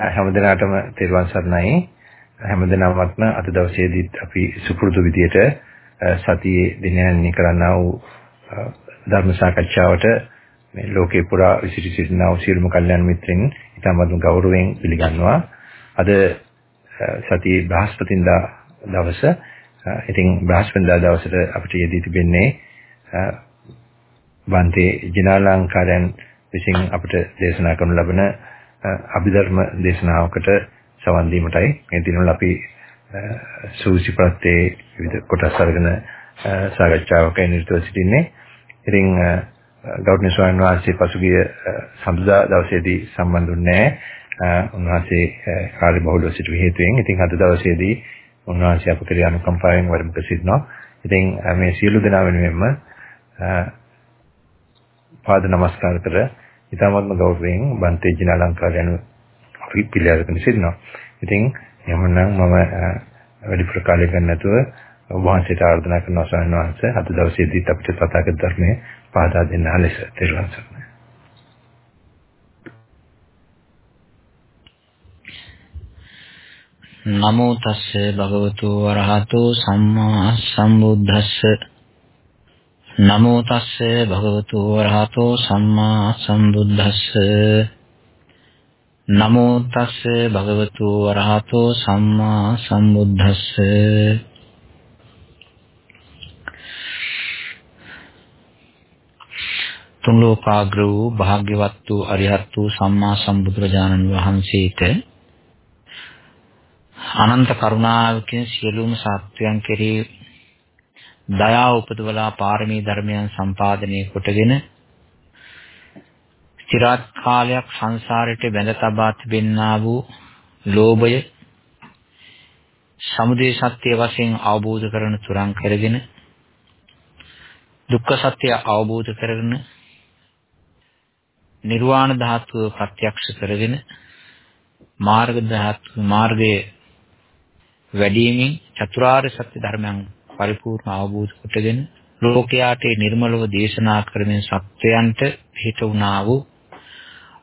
හැමදිනාටම තෙරුවන් සරණයි. හැමදිනමත්ම අද දවසේදීත් අපි සුපුරුදු විදියට සතියේ දිනයන්හි කරන්නා වූ ධර්ම සාකච්ඡාවට මේ ලෝකේ පුරා විසිරි සිටිනා වූ සියලුම කල්යනා මිත්‍රින් ඉතාමත් ගෞරවයෙන් පිළිගන්නවා. අද සතියේ බ්‍රහස්පතින්දා දවස. ඉතින් බ්‍රහස්පතින්දා දවසට අපිට යෙදී තිබෙන්නේ බන්තේ ජිනාලංකාරයන් විසින් අපිට දේශනා කරනු ලබන අභිධර්ම දේශනාවකට සවන් දීමටයි මේ දිනවල අපි සූසි ප්‍රත්‍යේ විවිධ කොටස් අරගෙන සාකච්ඡාවක නිරතව සිටින්නේ. ඉතින් ගෞරවනීය ස්වාමීන් වහන්සේ පසුගිය සම්බුදා දවසේදී සම්බන්ධුන්නේ උන්වහන්සේ කාර්ය බහුලව සිටු හේතුවෙන් ඉතින් අද දවසේදී උන්වහන්සේ අප කෙරේ අනුකම්පාවෙන් වැඩම කර සිටිනවා. ඉතින් මේ සියලු දෙනා වෙනුවෙන්ම පාද නමස්කාර කර ඊටමත්ම ගෞරවයෙන් බන්තේ ජිනාලංකාර යන අපි පිළිඅරගෙන සිටිනවා. ඉතින් එhmenan මම වැඩිපුර කාලය ගන්න නැතුව ඔබ වහන්සේට ආරාධනා කරනවා ස්වාමීන් වහන්සේ අද දවසේදීත් අපිට තථාගත ධර්මයේ පහදා දෙන්න ලෙස තෙරුවන් සරණයි. නමෝ තස්ස භගවතු වරහතෝ සම්මා සම්බුද්දස්ස නමෝ තස්සේ භගවතු වරහතෝ සම්මා සම්බුද්දස්ස. නමෝ තස්සේ භගවතු වරහතෝ සම්මා සම්බුද්දස්ස. තුන් ලෝකාග්‍ර වූ භාග්‍යවත් වූ අරිහත් වූ සම්මා සම්බුදුරජාණන් වහන්සේට අනන්ත කරුණාවකින් සියලුම සත්වයන් කෙරෙහි දයාව උපදවලා පාරමී ධර්මයන් සම්පාදනය කොටගෙන চিරාත් කාලයක් සංසාරයට බැඳ තබා තිබෙන්නා වූ ලෝභය සමුදය සත්‍ය වශයෙන් අවබෝධ කරන තුරන් කරගෙන දුක්ඛ සත්‍ය අවබෝධ කරගෙන නිර්වාණ ධාතුව ප්‍රත්‍යක්ෂ කරගෙන මාර්ග ධාතු මාර්ගයේ වැඩිමින් චතුරාර්ය සත්‍ය ධර්මයන් පරිපූර්ණ අවබෝධ කොටගෙන ලෝකයාට නිර්මලව දේශනා කරමින් සත්‍යයන්ට පිට වුණා වූ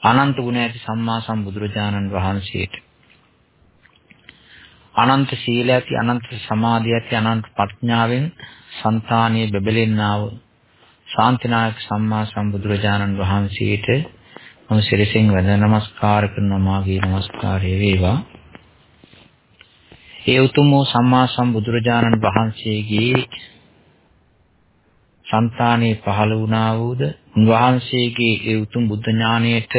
අනන්ත ගුණ ඇති සම්මා සම්බුදුරජාණන් වහන්සේට. අනන්ත සීල ඇති අනන්ත සමාධිය ඇති අනන්ත ප්‍රඥාවෙන් సంతානිය බෙබලෙන්නා වූ ශාන්තිනායක සම්මා සම්බුදුරජාණන් වහන්සේට මම සිරසින් වැඳ නමස්කාර කරනවා. මාගේ නමස්කාරය වේවා. ඒ උතුම් වූ සම්මා සම්බුදුරජාණන් වහන්සේගේ సంతානේ පහළ වුණා වූද උන්වහන්සේගේ ඒ උතුම් බුද්ධ ඥාණයට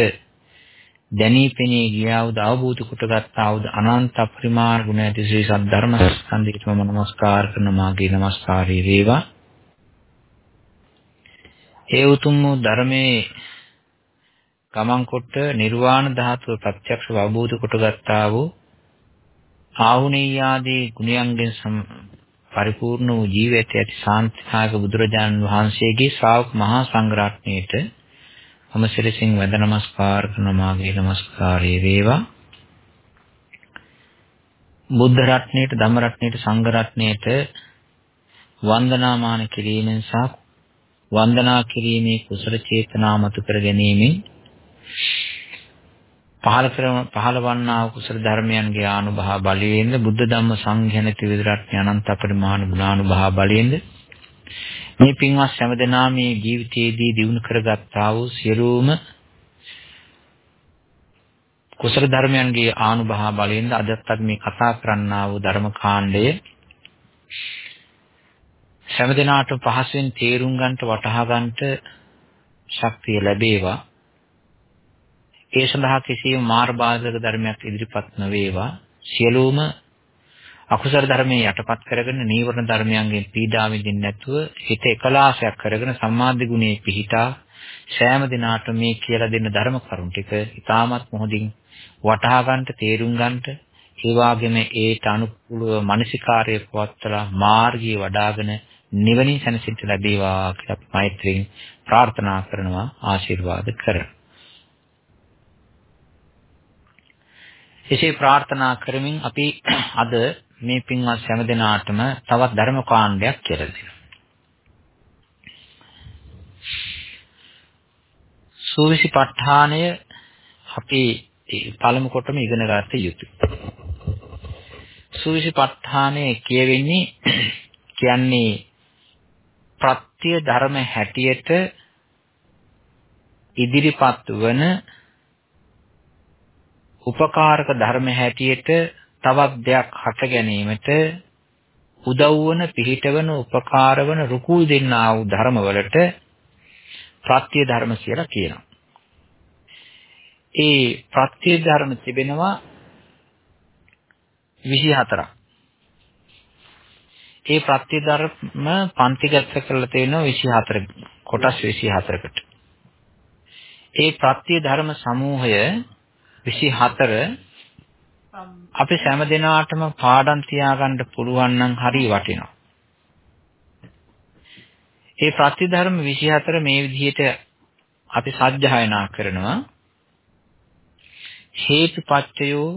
දැනී පෙනී ගියා වූ අවබෝධ කොටගත්තා වූ අනන්ත අපරිමාණ ගුණ ඇති ශ්‍රී සද්ධර්ම ස්කන්ධයට මම නමස්කාර කරන මාගේ නමස්කාරය වේවා. ඒ උතුම් වූ ධර්මයේ ගමන් කොට නිර්වාණ ධාතුව ප්‍රත්‍යක්ෂව අවබෝධ කොටගත්තා වූ ආහුනීයාදී ගුණයන්ගෙන් පරිපූර්ණ වූ ජීවිතය ඇති ශාන්තිනායක බුදුරජාණන් වහන්සේගේ ශ්‍රාවක මහා සංඝරත්නයට මම සිරසින් වැඳ නමස්කාර කරන මාගේ නමස්කාරය වේවා. බුද්ධ රත්නයට ධම්ම රත්නයට සංඝ රත්නයට වන්දනාමාන කිරීමෙන් සහ වන්දනා කිරීමේ කුසල චේතනා මතු කර ගැනීමෙන් පහළ කරන පහළවන්නා කුසල ධර්මයන්ගේ ආනුභාව බලයෙන්ද බුද්ධ ධම්ම සංඝයන ත්‍රිවිධ අනන්ත පරිමාණ ගුණානුභාව බලයෙන්ද මේ පින්වත් හැමදෙනා මේ ජීවිතයේදී දිනු කරගත්තා වූ සියලුම කුසල ධර්මයන්ගේ ආනුභාව බලයෙන්ද අදත් මේ කතා කරන්නා වූ ධර්ම කාණ්ඩය හැමදෙනාට පහසුවෙන් තේරුම් ගන්නට වටහා ගන්නට ශක්තිය ලැබේවා. ඒ සඳහා කිසියම් මාර් බාධක ධර්මයක් ඉදිරිපත් නොවේවා. සියලුම අකුසල ධර්මයේ යටපත් කරගෙන නීවරණ ධර්මයන්ගෙන් පීඩා විඳින්න නැතුව හිත එකලාසයක් කරගෙන සම්මාධි ගුණයේ පිහිටා සෑම දිනාට මේ කියලා දෙන්න ධර්ම කරුණු ටික ඉතාමත් මොහොතින් වටහා ගන්නට තේරුම් ගන්නට ඒ වගේම ඒට අනුකූලව මානසිකාර්යය පවත්වලා මාර්ගය වඩ아가න නිවනින් සැනසෙන්න ලැබේවා කියලා මෛත්‍රියෙන් ප්‍රාර්ථනා කරනවා ආශිර්වාද කරනවා එසේ ප්‍රාර්ථනා කරමින් අපි අද මේ පින්වත් හැම දිනාටම තවත් ධර්ම කාණ්ඩයක් කියලා දෙනවා. සූවිසි ප ဋ ාණය අපි පළමු කොටම ඉගෙන ගන්න යුතුයි. සූවිසිපට්ඨානයේ කියවෙන්නේ කියන්නේ ප්‍රත්‍ය ධර්ම හැටියට ඉදිරිපත් වන උපකාරක ධර්ම හැටියට තවත් දෙයක් හට ගැනීමට උදව් වන පිහිටවන උපකාර වන රුකුල් දෙන්නා වූ ධර්මවලට ප්‍රත්‍ය ධර්ම කියලා කියනවා. ඒ ප්‍රත්‍ය ධර්ම තිබෙනවා 24ක්. ඒ ප්‍රත්‍ය ධර්ම පන්තිගත කරලා තියෙනවා 24 කොටස් 24කට. ඒ ප්‍රත්‍ය ධර්ම සමූහය 24 අපි හැම දිනාටම පාඩම් තියාගන්න පුළුවන් නම් හරි වටිනවා. ඒ ප්‍රතිධර්ම 24 මේ විදිහට අපි සජ්ජායනා කරනවා. හේතුපත්චයෝ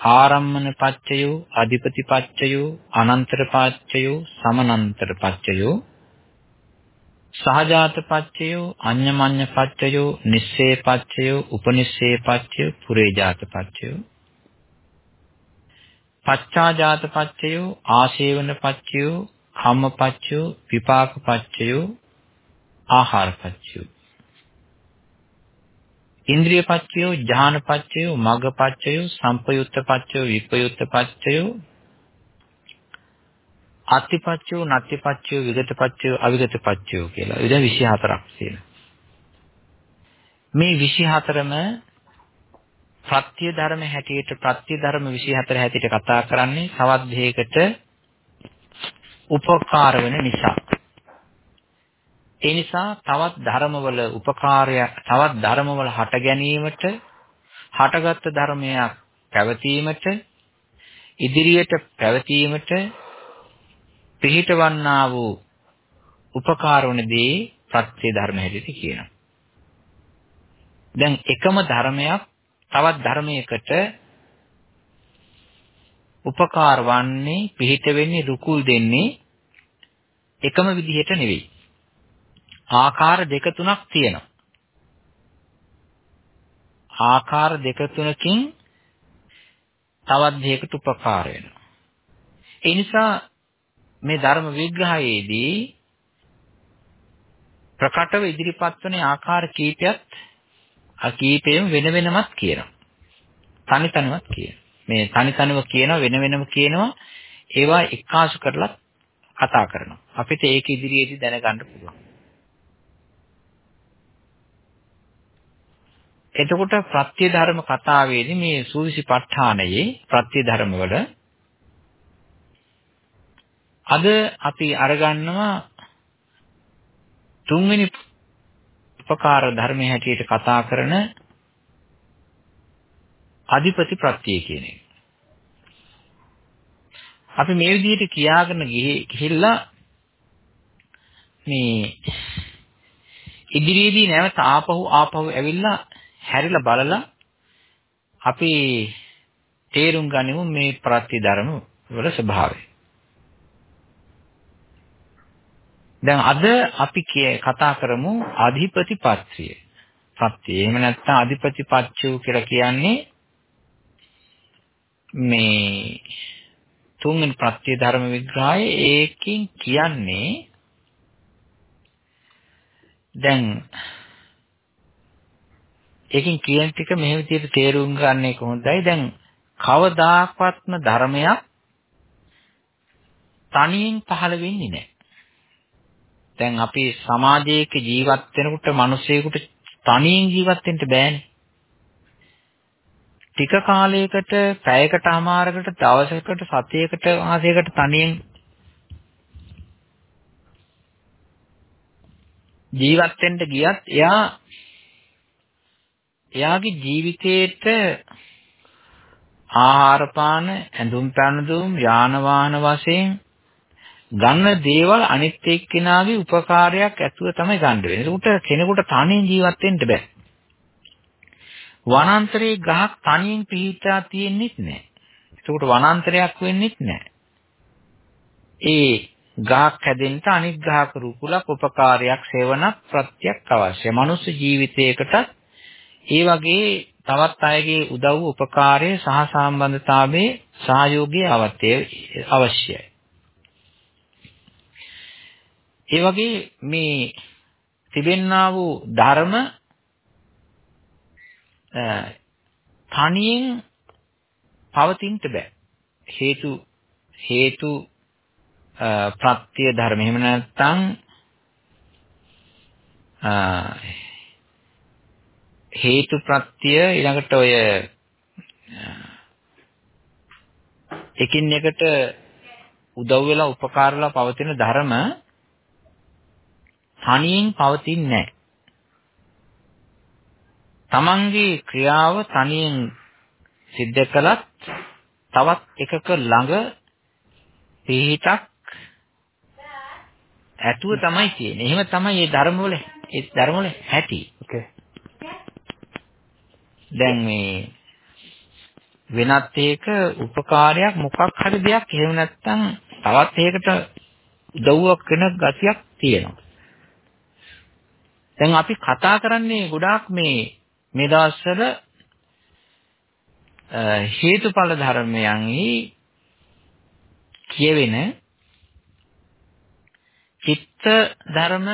ආරම්මන පච්චයෝ අධිපති පච්චයෝ අනන්තර පච්චයෝ සමනන්තර පච්චයෝ සහජාත පච්චයෝ අඤ්ඤමඤ්ඤ පච්චයෝ නිස්සේ පච්චයෝ උපනිස්සේ පච්චයෝ පුරේජාත පච්චයෝ පච්චාජාත පච්චයෝ ආශේවන පච්චයෝ කම්ම පච්චයෝ විපාක පච්චයෝ ආහාර පච්චයෝ ඉන්ද්‍රිය පච්චයෝ ඥාන පච්චයෝ මග්ග පච්චයෝ සම්පයුත්ත පච්චයෝ විපයුත්ත පච්චයෝ අත්තිපච්චයෝ නත්තිපච්චයෝ විගත පච්චයෝ අවිගත පච්චයෝ කියලා. ඉතින් 24ක් තියෙනවා. මේ 24ම ප්‍රත්‍ය ධර්ම හැටියට ප්‍රත්‍ය ධර්ම 24 හැටියට කතා කරන්නේ තවත් දෙයකට උපකාර වෙන නිසා. ඒ නිසා තවත් ධර්මවල උපකාරය තවත් ධර්මවල හට ගැනීමට හටගත් ධර්මයක් පැවතීමට ඉදිරියට පැවතීමට පිහිටවන්නා වූ උපකාර වන දේ ප්‍රත්‍ය ධර්ම හැටියට කියනවා. දැන් එකම ධර්මයක් තවත් ධර්මයකට උපකාර වන්නේ පිහිට වෙන්නේ රුකුල් දෙන්නේ එකම විදිහට නෙවෙයි. ආකාර දෙක තුනක් තියෙනවා. ආකාර දෙක තුනකින් තවත් දෙයකට උපකාර වෙනවා. ඒ නිසා මේ ධර්ම විග්‍රහයේදී ප්‍රකටව ඉදිරිපත් වන ආකාර කීපයක් අ කීපෙම වෙන වෙනමත් කියනවා. තනි තනිවත් කියනවා. මේ තනි තනිව කියනවා වෙන වෙනම කියනවා ඒවා එකාසු කරලා කතා කරනවා. අපිට ඒක ඉදිරියේදී දැනගන්න පුළුවන්. එතකොට ප්‍රත්‍ය ධර්ම කතාවේදී මේ සූවිසි ප ဋ ාණයේ ප්‍රත්‍ය ධර්ම වල අද අපි අරගන්නවා තුන්වෙනි උපකාර ධර්මයේ හැටියට කතා කරන අධිපති ප්‍රත්‍ය කියන එක. අපි මේ විදිහට කියාගෙන ගිහිල්ලා මේ ඉදිරියේදී නැවත ආපහු ආපහු ඇවිල්ලා හැරිලා බලලා අපි තේරුම් ගනිමු මේ ප්‍රත්‍ය ධර්ම වල ස්වභාවය. දැන් අද අපි කතා කරමු අධිපති පත්‍රිය. පත්‍ය. එහෙම නැත්නම් අධිපති පච්චු කියලා කියන්නේ මේ තුන්වෙනි ප්‍රත්‍ය ධර්ම විග්‍රහය ඒකෙන් කියන්නේ දැන් ඒකෙන් කියන ටික මෙහෙම විදිහට තේරුම් ගන්න එක හොඳයි. දැන් කවදාකවත්ම ධර්මයක් තනියෙන් පහළ වෙන්නේ නැහැ. දැන් අපි සමාජයක ජීවත් වෙනකොට මිනිස්සෙකුට තනියෙන් ජීවත් වෙන්න බෑනේ. ටික කාලයකට පැයකට අමාරකට දවසකට සතියකට මාසයකට තනියෙන් ජීවත් වෙන්න ගියත් එයා එයාගේ ජීවිතේට ආහාර පාන ඇඳුම් පැළඳුම් යාන වාහන වශයෙන් ගන්න දේවල් අනිත් එක්කෙනාගේ උපකාරයක් ඇතුව තමයි ගන්න වෙන්නේ. ඒකට කෙනෙකුට තනියෙන් ජීවත් වෙන්න බෑ. වනාන්තරයේ ගහක් තනියෙන් පිහිටා තියෙන්නේ නැහැ. ඒකට වනාන්තරයක් වෙන්නේ නැහැ. ඒ ගහක් හැදෙන්න අනිත් ගහක රුකුලක් උපකාරයක් සේවනක් ප්‍රත්‍යක් අවශ්‍යයි. මනුස්ස ජීවිතයකට ඒ වගේ තවත් අයගේ උදව්ව උපකාරය සහ සම්බන්ධතාවයේ සහයෝගය අවශ්‍යයි. ඒ වගේ මේ තිබෙන්නා වූ ධර්ම තනියෙන් පවතින්න බෑ. හේතු හේතු ප්‍රත්‍ය ධර්ම. එහෙම නැත්නම් හේතු ප්‍රත්‍ය ඊළඟට ඔය එකින් එකට උදව් වෙලා උපකාර වෙලා පවතින ධර්ම තනියෙන් පවතින්නේ නැහැ. තමන්ගේ ක්‍රියාව තනියෙන් සිද්ධ කළත් තවත් එකක ළඟ පිහිටක් ඇතුව තමයි තියෙන්නේ. එහෙම තමයි මේ ධර්ම වල ඒ ධර්ම වල ඇති. ඕකේ. දැන් මේ වෙනත් එක උපකාරයක් මොකක් හරි දෙයක් එහෙම නැත්නම් තවත් එකකට උදව්වක් වෙන ගතියක් තියෙනවා. දැන් අපි කතා කරන්නේ ගොඩාක් මේ මේ දවස්වල හේතුඵල ධර්මයන්හි කියවෙන චිත්ත ධර්ම,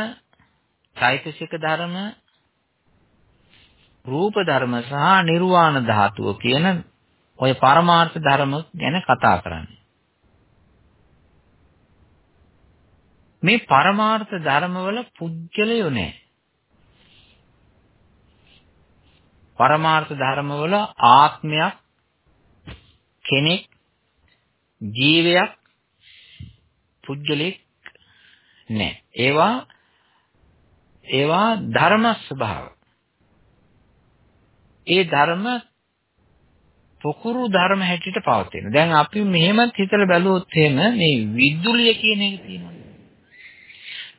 චෛතසික ධර්ම, රූප ධර්ම සහ නිර්වාණ ධාතුව කියන ඔය පරමාර්ථ ධර්ම ගැන කතා කරන්නේ. මේ පරමාර්ථ ධර්මවල පුජ්‍යලයෝ නැහැ. පරමාර්ථ ධර්මවල ආත්මයක් කෙනෙක් ජීවයක් පුජ්‍යලෙක් නැහැ. ඒවා ඒවා ධර්ම ස්වභාව. ඒ ධර්ම පොකුරු ධර්ම හැටියට පවතින. දැන් අපි මෙහෙමත් හිතලා බැලුවොත් එහෙම මේ විදුලිය කියන එක තියෙනවා.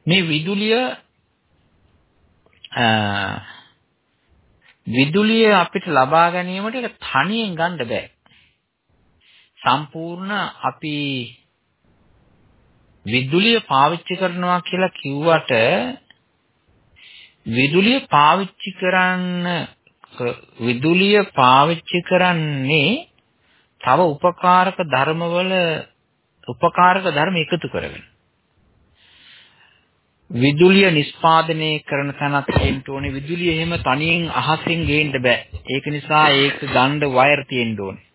මේ විදුලිය විදුලිය අපිට ලබා ගැනීමට ඒක තනියෙන් ගන්න බෑ. සම්පූර්ණ අපි විදුලිය පාවිච්චි කරනවා කියලා කිව්වට විදුලිය පාවිච්චි කරන්න විදුලිය පාවිච්චි කරන්නේ තව උපකාරක ධර්මවල උපකාරක ධර්ම එකතු කරගෙන විදුලිය නිස්පාදනය කරන තැනක් තියෙන්න ඕනේ විදුලිය එහෙම තනියෙන් අහසින් ගේන්න බෑ ඒක නිසා ඒක ගන්න වයර් තියෙන්න ඕනේ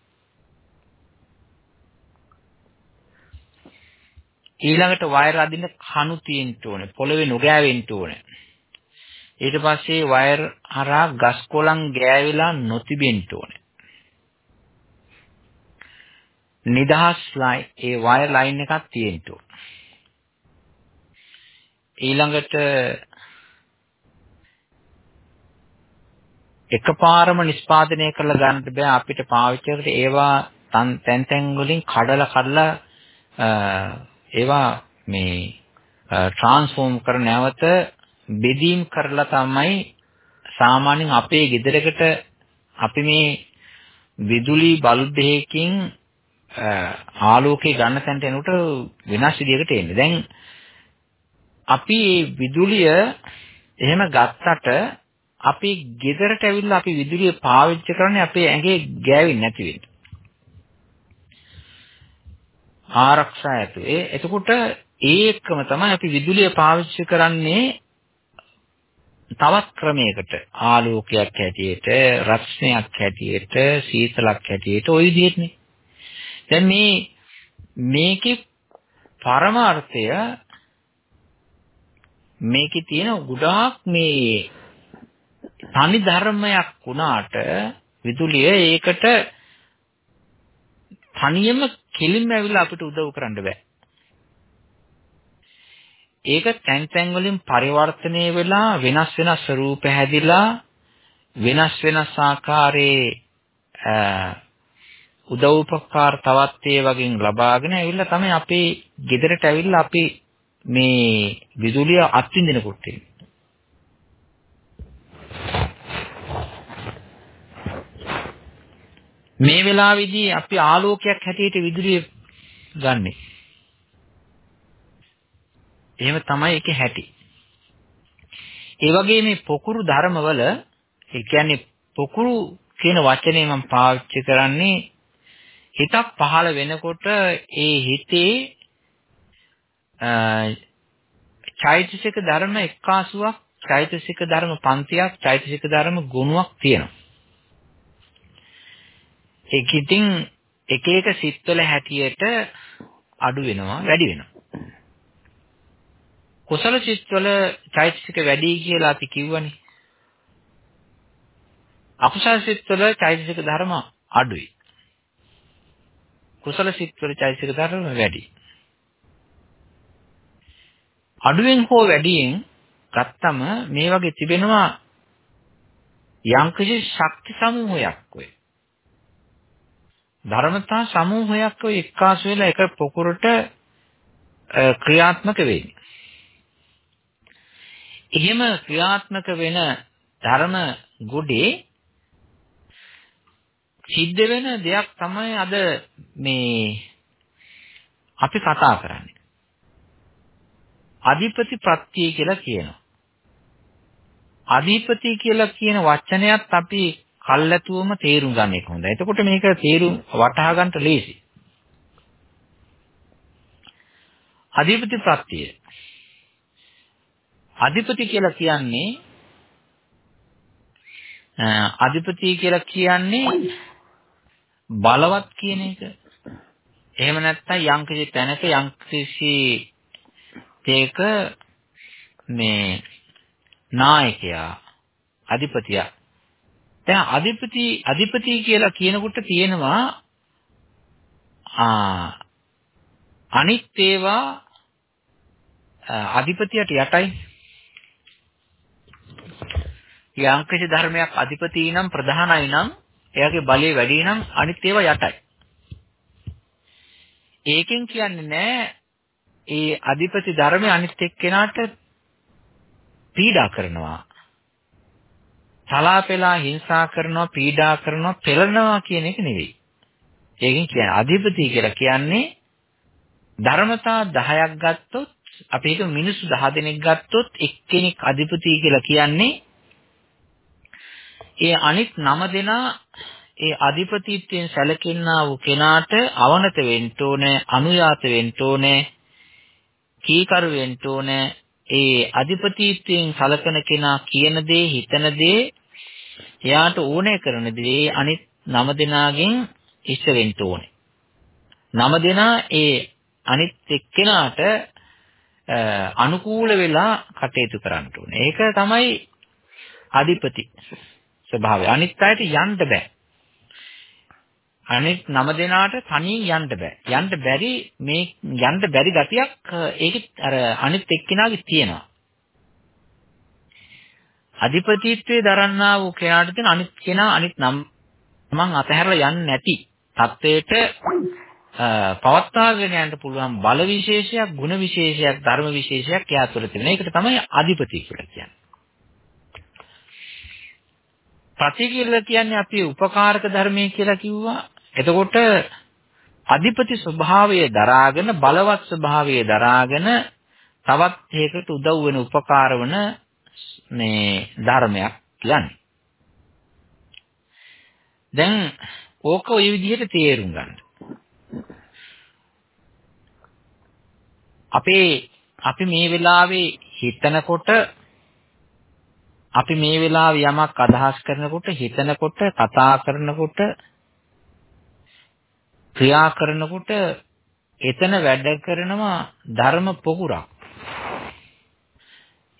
ඊළඟට වයර් අදින්න කණු තියෙන්න ඕනේ. පොළවේ නොගෑවෙන්න ඕනේ. ඊට පස්සේ වයර් හරහා ගස් කොළන් ගෑවිලා නොතිබෙන්න ඕනේ. නිදහස් ලයින් ඒ වයර් ලයින් එකක් තියෙන්න ඕනේ. ඊළඟට එකපාරම නිෂ්පාදනය කරලා ගන්නට බෑ අපිට පාවිච්චි කරලා ඒවා තැන් තැන් වලින් කඩලා කඩලා ඒවා මේ ට්‍රාන්ස්ෆෝම් කර නැවත බෙදීම් කරලා තමයි සාමාන්‍යයෙන් අපේ ගෙදරකට අපි මේ විදුලි බල්බ් එකකින් ආලෝකය ගන්න තැනට එනකොට වෙනස් විදියකට එන්නේ. දැන් අපි මේ විදුලිය එහෙම ගත්තට අපි ගෙදරට ඇවිල්ලා අපි විදුලිය පාවිච්චි කරන්නේ අපේ ඇඟේ ගෑවෙන්නේ නැති වෙන්න. ආරක්ෂා ඇතු. ඒ එතකොට ඒකම තමයි අපි විදුලිය පාවිච්චි කරන්නේ තවත් ක්‍රමයකට ආලෝකයක් හැටියට රස්නයක් හැටියට සීතලක් හැටියට ওই විදිහටනේ දැන් මේ මේකේ පරමාර්ථය මේකේ තියෙන ගොඩාක් මේ තනි ධර්මයක් වුණාට විදුලිය ඒකට තනියම කෙලින්ම ඇවිල්ලා අපිට උදව් කරන්න බෑ. ඒක තැන් තැන් වලින් පරිවර්තනය වෙලා වෙනස් වෙනස් ස්වරූප හැදිලා වෙනස් වෙනස් ආකාරයේ උදව්පකාර තවත් ඒ වගේ ලබාගෙන ඇවිල්ලා තමයි අපේ ගෙදරට ඇවිල්ලා අපි මේ විදුලිය අත්විඳින කොට මේ වෙලාවේදී අපි ආලෝකයක් හැටියට විදුලිය ගන්නෙ. එහෙම තමයි ඒකේ හැටි. ඒ වගේ මේ පොකුරු ධර්මවල ඒ කියන්නේ පොකුරු කියන වචනේ මම පාවිච්චි කරන්නේ හිතක් පහළ වෙනකොට ඒ හිතේ චෛතසික ධර්ම එක්කාසුවක් චෛතසික ධර්ම පන්තියක් චෛතසික ධර්ම ගුණයක් තියෙනවා. ඒක ඉතින් එක එක සිත්වල හැටියට අඩු වෙනවා වැඩි වෙනවා. කුසල සිත්වල චෛතසික වැඩි කියලා අපි කිව්වනේ. අකුසල සිත්වල චෛතසික ධර්ම අඩුයි. කුසල සිත්වල චෛතසික ධර්ම වැඩි. අඩුවෙන් හෝ වැඩියෙන් ගත්තම මේ වගේ තිබෙනවා යම්කිසි ශක්ති සමූහයක් ඔය. ධර්මතා සමූහයක් ඔය එක්කාසු වෙලා එක පොකුරට ක්‍රියාත්මක වෙන්නේ. එහෙම ක්‍රියාත්මක වෙන ධර්ම ගොඩේ සිද්ධ වෙන දෙයක් තමයි අද මේ අපි කතා කරන්නේ. අධිපති ප්‍රත්‍ය කියලා කියනවා. අධිපති කියලා කියන වචනයත් අපි කල්ැතුවම තේරුම් ගන්න එක හොඳයි. එතකොට මේක තේරුම් වටහා ගන්නට ලේසි. අධිපති ප්‍රත්‍ය. අධිපති කියලා කියන්නේ අධිපති කියලා කියන්නේ බලවත් කියන එක. එහෙම නැත්නම් යම්කිසි තැනක යම්කිසි තේක මේ නායකයා අධිපතියා. දැන් අධිපති අධිපති කියලා කියනකොට තියෙනවා ආ අනිත් ඒවා අධිපතියට යටයි. යම්කිසි ධර්මයක් අධිපති නම් ප්‍රධානයි නම් එයාගේ බලය වැඩි නම් අනිත් ඒවා යටයි. ඒකෙන් කියන්නේ නෑ ඒ අධිපති ධර්මයේ අනිත් එක්කෙනාට පීඩා කරනවා සලාපෙලා හිංසා කරනවා පීඩා කරනවා පෙළනවා කියන එක නෙවෙයි. ඒකෙන් කියන්නේ අධිපති කියලා කියන්නේ ධර්මතා 10ක් ගත්තොත් අපි ඒක මිනිස්සු 10 දෙනෙක් ගත්තොත් එක්කෙනෙක් අධිපති කියලා කියන්නේ ඒ අනිත් 9 දෙනා ඒ අධිපතිත්වයෙන් සැලකෙන්නා වූ කෙනාට අවනත වෙන්න ඕනේ අනුයාත වෙන්න ඕනේ කීකරු වෙන්න ඕනේ ඒ අධිපතිත්වයෙන් සලකන කෙනා කියන දේ හිතන දේ එයාට ඕනේ කරන දේ අනිත් නම දෙනාගෙන් ඉස්ස වෙන්න ඕනේ. නම දෙනා ඒ අනිත් එක්කෙනාට අනුකූල වෙලා කටයුතු කරන්න ඕනේ. ඒක තමයි අධිපති ස්වභාවය. අනිත් අයට යන්න බෑ. අනිත් නම දෙනාට තනියෙන් යන්න බෑ. යන්න බැරි මේ යන්න බැරි ගතියක් ඒකේ අර අනිත් එක්කිනාගේ තියෙනවා. අධිපතිත්වයේ දරන්නා වූ කෙනාට තියෙන අනිත් කෙනා අනිත් නම් මං අතහැරලා යන්නේ නැති තත්වයට පවත්වාගෙන යන්න පුළුවන් බල විශේෂයක්, ගුණ විශේෂයක්, ධර්ම විශේෂයක් එයා තුළ තිබෙන. ඒකට තමයි අධිපති කියලා කියන්නේ. ප්‍රති කියලා කියන්නේ අපි උපකාරක ධර්මයේ කියලා කිව්වා. එතකොට අධිපති ස්වභාවය දරාගෙන බලවත් ස්වභාවය දරාගෙන තවත් හේකට උදව් වෙන උපකාර වන මේ ධර්මයක් කියන්නේ. දැන් ඕක ওই විදිහට තේරුම් ගන්න. අපේ අපි මේ වෙලාවේ හිතනකොට අපි මේ වෙලාවේ යමක් අදහස් කරනකොට හිතනකොට කතා කරනකොට ක්‍රියා කරනකොට එතන වැඩ කරනවා ධර්ම පොකුරක්.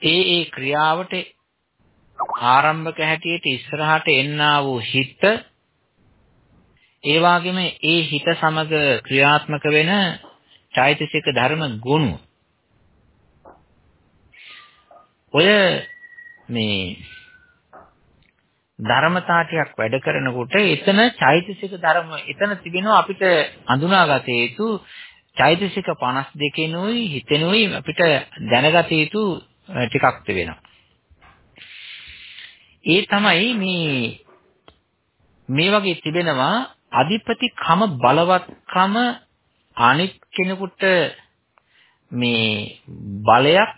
ඒ ඒ ක්‍රියාවට ආරම්භක හැටියට ඉස්සරහට එන්නා වූ හිත ඒ වගේම ඒ හිත සමග ක්‍රියාත්මක වෙන චෛතසික ධර්ම ගුණ ඔය මේ ධර්මතා ටිකක් වැඩ කරනකොට එතන චෛතසික ධර්ම එතන තිබෙනවා අපිට අඳුනාගත යුතු චෛතසික 52නුයි හිතෙනුයි අපිට දැනගත යුතු ටිකක් තිබෙනවා. ඒ තමයි මේ මේ වගේ තිබෙනවා අධිපති කම බලවත්කම අනිත් කෙනෙකුට මේ බලයක්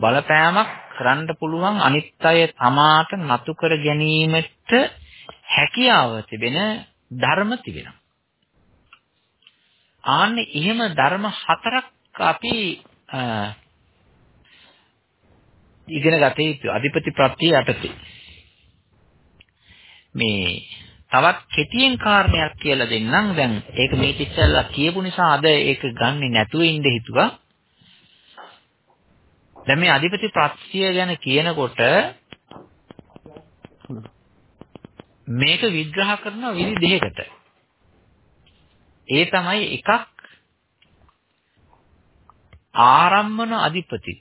බලපෑමක් කරන්න පුළුවන් අනිත් අය තමාට නතු කර ගැනීමට හැකියාව තිබෙන ධර්ම තිබෙනවා. ආන්නේ එහෙම ධර්ම හතරක් අපි ඉගෙන ගත යුතු අධිපති ප්‍රත්‍ය යටතේ. මේ තවත් කෙටියෙන් කාරණයක් කියලා දෙන්නම්. දැන් ඒක මේ ඉස්සෙල්ලා කියපු නිසා අද ඒක ගන්නෙ නැතුව ඉඳ හිතුවා. දැන් මේ අධිපති ප්‍රත්‍ය ගැන කියනකොට මේක විග්‍රහ කරන විදි දෙකකට. ඒ තමයි එකක් ආරම්මන අධිපති.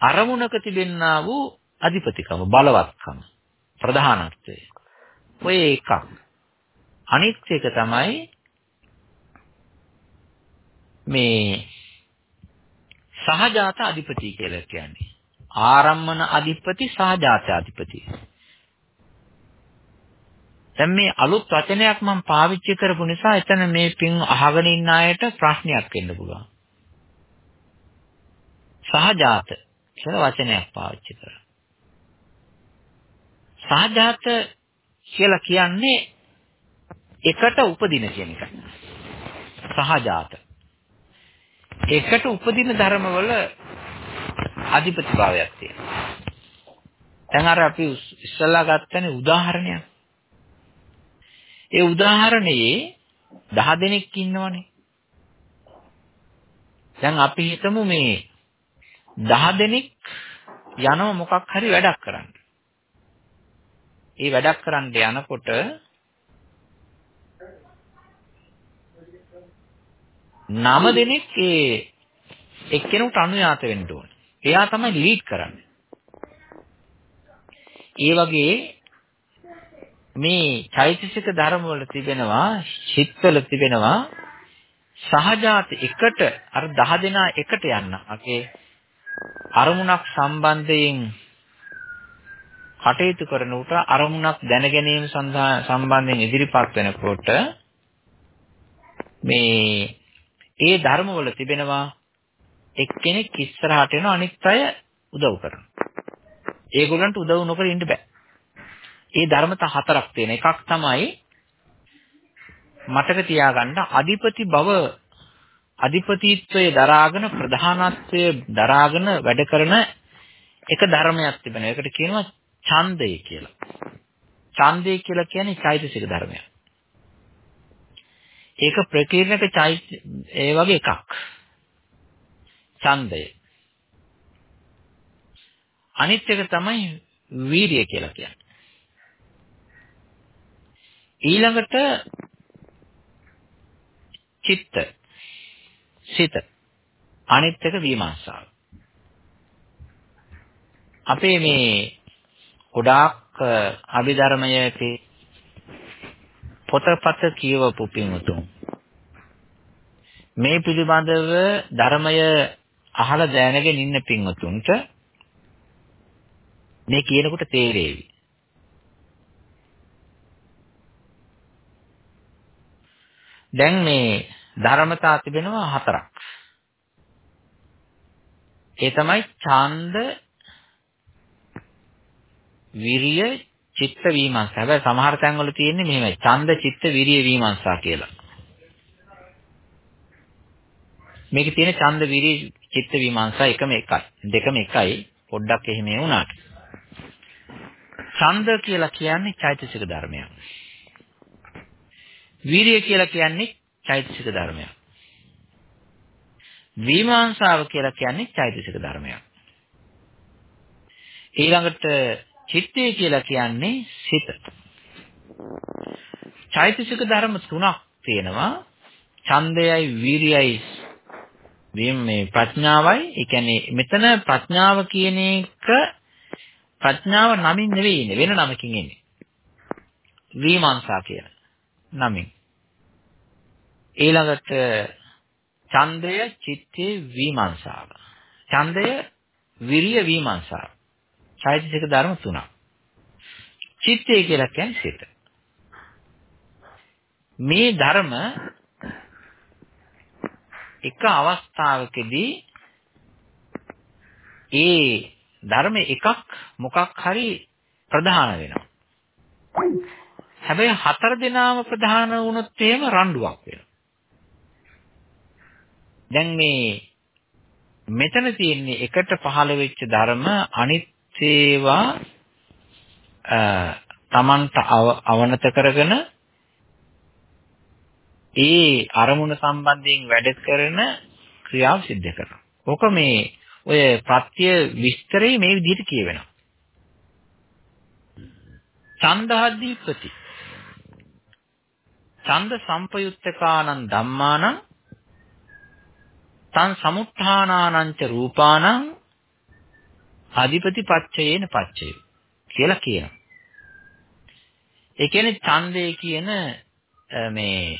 අරමුණක තිබෙන්නා වූ අධිපතිකම බලවත්කම ප්‍රධානත්වය. ඔය එකක්. අනිත් එක තමයි මේ සහජාත අධිපති කියලා කියන්නේ. ආරම්මන අධිපති සහජාත අධිපති. දැන් මේ අලුත් වචනයක් මම පාවිච්චි කරපු නිසා එතන මේ පින් අහගෙන ඉන්න අයට ප්‍රශ්නයක් එන්න පුළුවන්. සහජාත කියලා වචනයක් පාවිච්චි කරා. සහජාත කියලා කියන්නේ එකට උපදින කියන එකයි. සහජාත. එකට උපදින ධර්මවල අධිපතිභාවයක් තියෙනවා. දැන් අර අපි ඉස්සල්ලා ගත්තනේ උදාහරණයක්. ඒ උදාහරණයේ 10 දෙනෙක් ඉන්නවනේ. දැන් අපි හිතමු මේ 10 දෙනෙක් යනව මොකක් හරි වැඩක් කරන්න. ඒ වැඩක් කරන්න යනකොට නම දෙනෙක් ඒ එක්කෙනෙකුට අනුයාත වෙන්න ඕනේ. එයා තමයි ලීඩ් කරන්නේ. ඒ වගේ මේ චෛතසික ධර්ම වල තිබෙනවා චිත්තවල තිබෙනවා සහජාත එකට අර 10 දෙනා එකට යන්න. අපේ අරමුණක් සම්බන්ධයෙන් කටයුතු කරන උට අරමුණක් දැන ගැනීම සම්බන්ධයෙන් ඉදිරිපත් වෙනකොට මේ ඒ ධර්ම වල තිබෙනවා එක්කෙනෙක් ඉස්සරහට යන අනිත් අය උදව් කරනවා. ඒගොල්ලන්ට උදව් නොකර ඉන්න බෑ. ඒ ධර්මතා හතරක් තියෙන එකක් තමයි මතක තියාගන්න අධිපති බව අධිපතිත්වයේ දරාගෙන ප්‍රධානත්වයේ දරාගෙන වැඩ කරන එක ධර්මයක් තිබෙනවා. ඒකට කියනවා ඡන්දය කියලා. ඡන්දය කියලා කියන්නේ චෛතසික ධර්මයක්. ඒක ප්‍රකීර්ණක චෛත ඒ වගේ එකක්. ඡන්දය. අනිත් එක තමයි වීරිය කියලා කියන්නේ. ඊළඟට චිත්ත සිත අනිත් එක විමර්ශාව අපේ මේ ගොඩාක් අභිධර්මයේ පොතපත කියවපු පින්වතුන් මේ පිළිබඳව ධර්මය අහලා දැනගෙන ඉන්න පින්වතුන්ට මේ කියනකොට තේරෙවි දැන් මේ ධර්මතා තිබෙනවා හතරක්. ඒ තමයි ඡන්ද විරිය චිත්ත විමර්ශ. හැබැයි සමහර තැන්වල තියෙන්නේ මෙහෙමයි. ඡන්ද චිත්ත විරිය විමර්ශා කියලා. මේකේ තියෙන ඡන්ද විරිය චිත්ත විමර්ශා එකම එකයි. දෙකම එකයි. පොඩ්ඩක් එහෙම වුණාට. ඡන්ද කියලා කියන්නේ චෛතසික ධර්මයක්. වීරිය කියලා කියන්නේ චෛතසික ධර්මයක්. විමාංශාව කියලා කියන්නේ චෛතසික ධර්මයක්. ඊළඟට චිත්තය කියලා කියන්නේ සිත. චෛතසික ධර්ම තුනක් තියෙනවා. ඡන්දයයි වීරියයි මේ ප්‍රඥාවයි. ඒ කියන්නේ මෙතන ප්‍රඥාව කියන එක ප්‍රඥාව නමින් නෙවෙයි ඉන්නේ වෙන නමකින් ඉන්නේ. විමාංශා කියන නමින්. ඊළඟට ඡන්දය චිත්තේ විමර්ශාව. ඡන්දය විරිය විමර්ශාව. චෛතසික ධර්ම තුනක්. චිත්තය කියලා කියන්නේ සිත. මේ ධර්ම එක අවස්ථාවකදී ඒ ධර්ම එකක් මොකක් හරි ප්‍රධාන වෙනවා. හැබැයි හතර දෙනාම ප්‍රධාන වුණොත් එහෙම රණ්ඩුවක් වෙනවා. දැන් මේ මෙතන තියෙන්නේ එකට පහළ වෙච්ච ධර්ම අනිත් ඒවා තමන්ට අවනත කරගෙන ඒ අරමුණ සම්බන්ධයෙන් වැඩ කරන ක්‍රියාව සිද්ධ කරනවා. ඕක මේ ඔය ප්‍රත්‍ය විස්තරේ මේ විදිහට කියවෙනවා. ඡන්දාදීපති ඡන්ද සම්පයුත්තකානං ධම්මානං තං සමුත්ථානානං ච රූපානං අධිපති පච්චයේන පච්චය කියලා කියනවා. ඒ කියන්නේ ඡන්දේ කියන මේ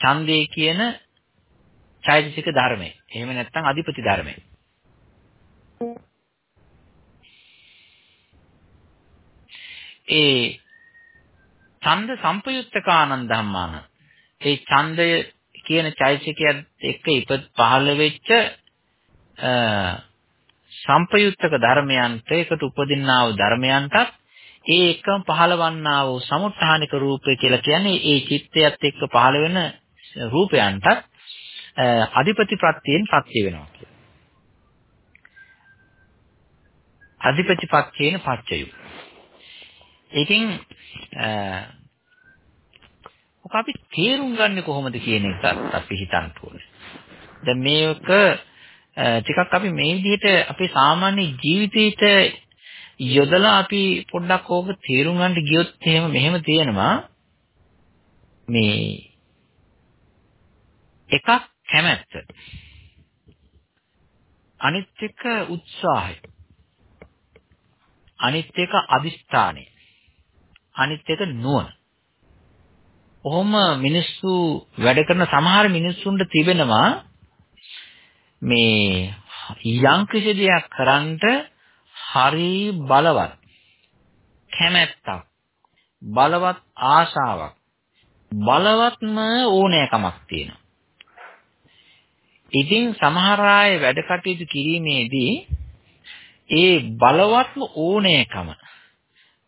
ඡන්දේ කියන චෛතසික ධර්මය. එහෙම නැත්නම් අධිපති ධර්මය. ඒ ඡන්ද සම්පයුත්තකානන් ධම්මාන ඒ ඡන්දය කියන චෛතසිකයත් එක්ක ඉප පහළ වෙච්ච සම්පයුත්තක ධර්මයන්ට ඒකට උපදින්නා වූ ධර්මයන්ටත් ඒ එකම පහළවන්නා වූ සමුත්ථානික රූපය කියලා කියන්නේ ඒ චිත්තයත් එක්ක පහළ වෙන රූපයන්ටත් අධිපති ප්‍රත්‍යයෙන් පත්‍ය වෙනවා කියලා. අධිපති පත්‍යයෙන් පත්‍යය. ඉතින් ඔක අපි තේරුම් ගන්න කොහොමද කියන එක අපි හිතන්න ඕනේ. දැන් මේක ටිකක් අපි මේ විදිහට අපේ සාමාන්‍ය ජීවිතේට යොදලා අපි පොඩ්ඩක් ඕක තේරුම් ගන්න ගියොත් එහෙම මෙහෙම තියෙනවා. මේ එකක් කැමැත්ත. අනිත් එක උත්සාහය. අනිත් එක අදිස්ථානය. අනිත් එක නුවණ. ඔහොම මිනිස්සු වැඩ කරන සමහර මිනිස්සුන්ට තිබෙනවා මේ යම් කිසි දෙයක් කරන්නට හරි බලවත් කැමැත්තක් බලවත් ආශාවක් බලවත්ම ඕනෑකමක් තියෙනවා. ඉතින් සමහර අය වැඩ කටයුතු කිරීමේදී ඒ බලවත්ම ඕනෑකම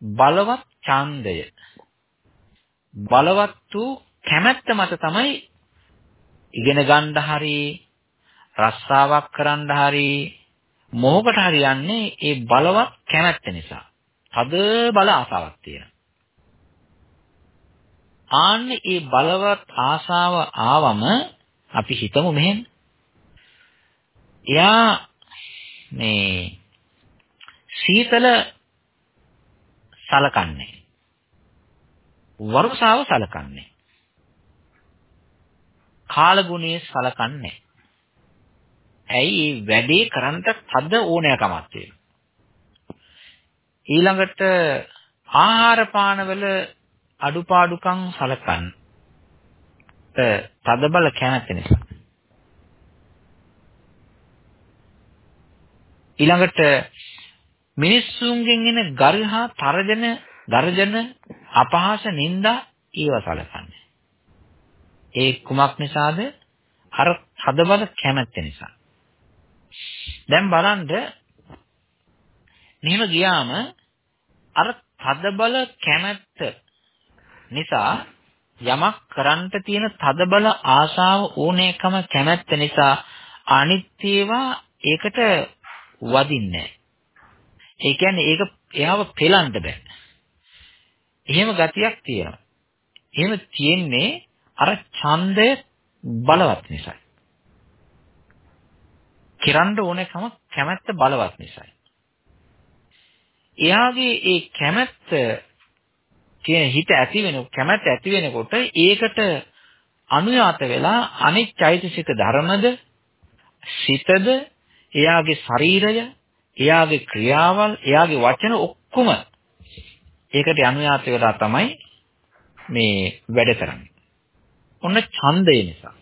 බලවත් ඡන්දය බලවත් වූ කැමැත්ත මත තමයි ඉගෙන ගන්න හරි රස්සාවක් කරන්න හරි මොහොකට හරි යන්නේ ඒ බලවත් කැමැත්ත නිසා. තද බල ආසාවක් තියෙනවා. ආන්නේ ඒ බලවත් ආසාව ආවම අපි හිතමු මෙහෙම. එයා මේ සීතල සලකන්නේ. වර්ෂාව සලකන්නේ. කාලගුණයේ සලකන්නේ. ඇයි මේ වැඩේ කරන්න තද ඕනෑකමක් තියෙනවා. ඊළඟට ආහාර පාන වල අඩුපාඩුකම් සලකන්න. තද බල කැමැත්ත නිසා. ඊළඟට මිනිස්සුන්ගෙන් එන ගර්හා තරජන දර්ජන අපහාස නිന്ദා ඒව සලකන්නේ. ඒ කුමක් නිසාද? අර හදබල කැමැත්ත නිසා. දැන් බලන්න මෙහෙම ගියාම අර තදබල කැමැත්ත නිසා යමක් කරන්නට තියෙන තදබල ආශාව ඕනෑකම කැමැත්ත නිසා අනිත් ඒවා ඒකට වදින්නේ ඒ කියන්නේ ඒක එයාව පෙලන්න බෑ. එහෙම ගතියක් තියෙනවා. එහෙම තියෙන්නේ අර ඡන්දය බලවත් නිසායි. කරන්න ඕනකම කැමැත්ත බලවත් නිසායි. එයාගේ ඒ කැමැත්ත කියන හිත ඇති වෙන කැමැත්ත ඇති වෙනකොට ඒකට අනුයාත වෙලා අනිත් චෛතසික ධර්මද සිතද එයාගේ ශරීරය එයාගේ ක්‍රියාවල් එයාගේ වචන ඔක්කොම ඒකට අනුයාත වෙලා තමයි මේ වැඩ කරන්නේ. ඔන්න ඡන්දය නිසා.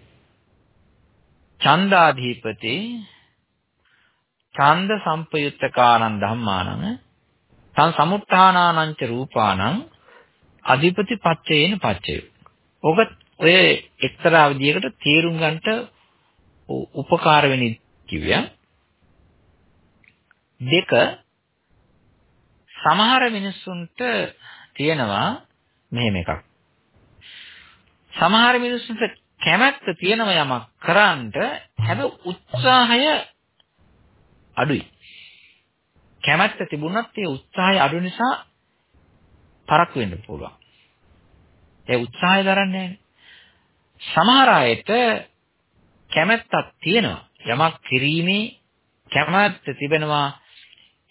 ඡන්දාධිපති ඡන්ද සම්පයුත්තකානං ධම්මානං තං සමුත්ථානානං ච රූපානං අධිපති පච්චේන පච්චය. ඔබ ඔය එක්තරා විදියකට තේරුම් ගන්නට උපකාර වෙන කිව්වා. දෙක සමහර මිනිස්සුන්ට තියෙනවා මෙහෙම එකක්. සමහර මිනිස්සුන්ට කැමැත්ත තියෙනව යමක් කරන්නට හැබැයි උත්සාහය අඩුයි. කැමැත්ත තිබුණත් ඒ උත්සාහය අඩු නිසා පරක් වෙන්න පුළුවන්. ඒ උත්සාහය දරන්නේ සමහර අයට කැමැත්තක් තියෙනවා. යමක් කිරීමේ කැමැත්ත තිබෙනවා.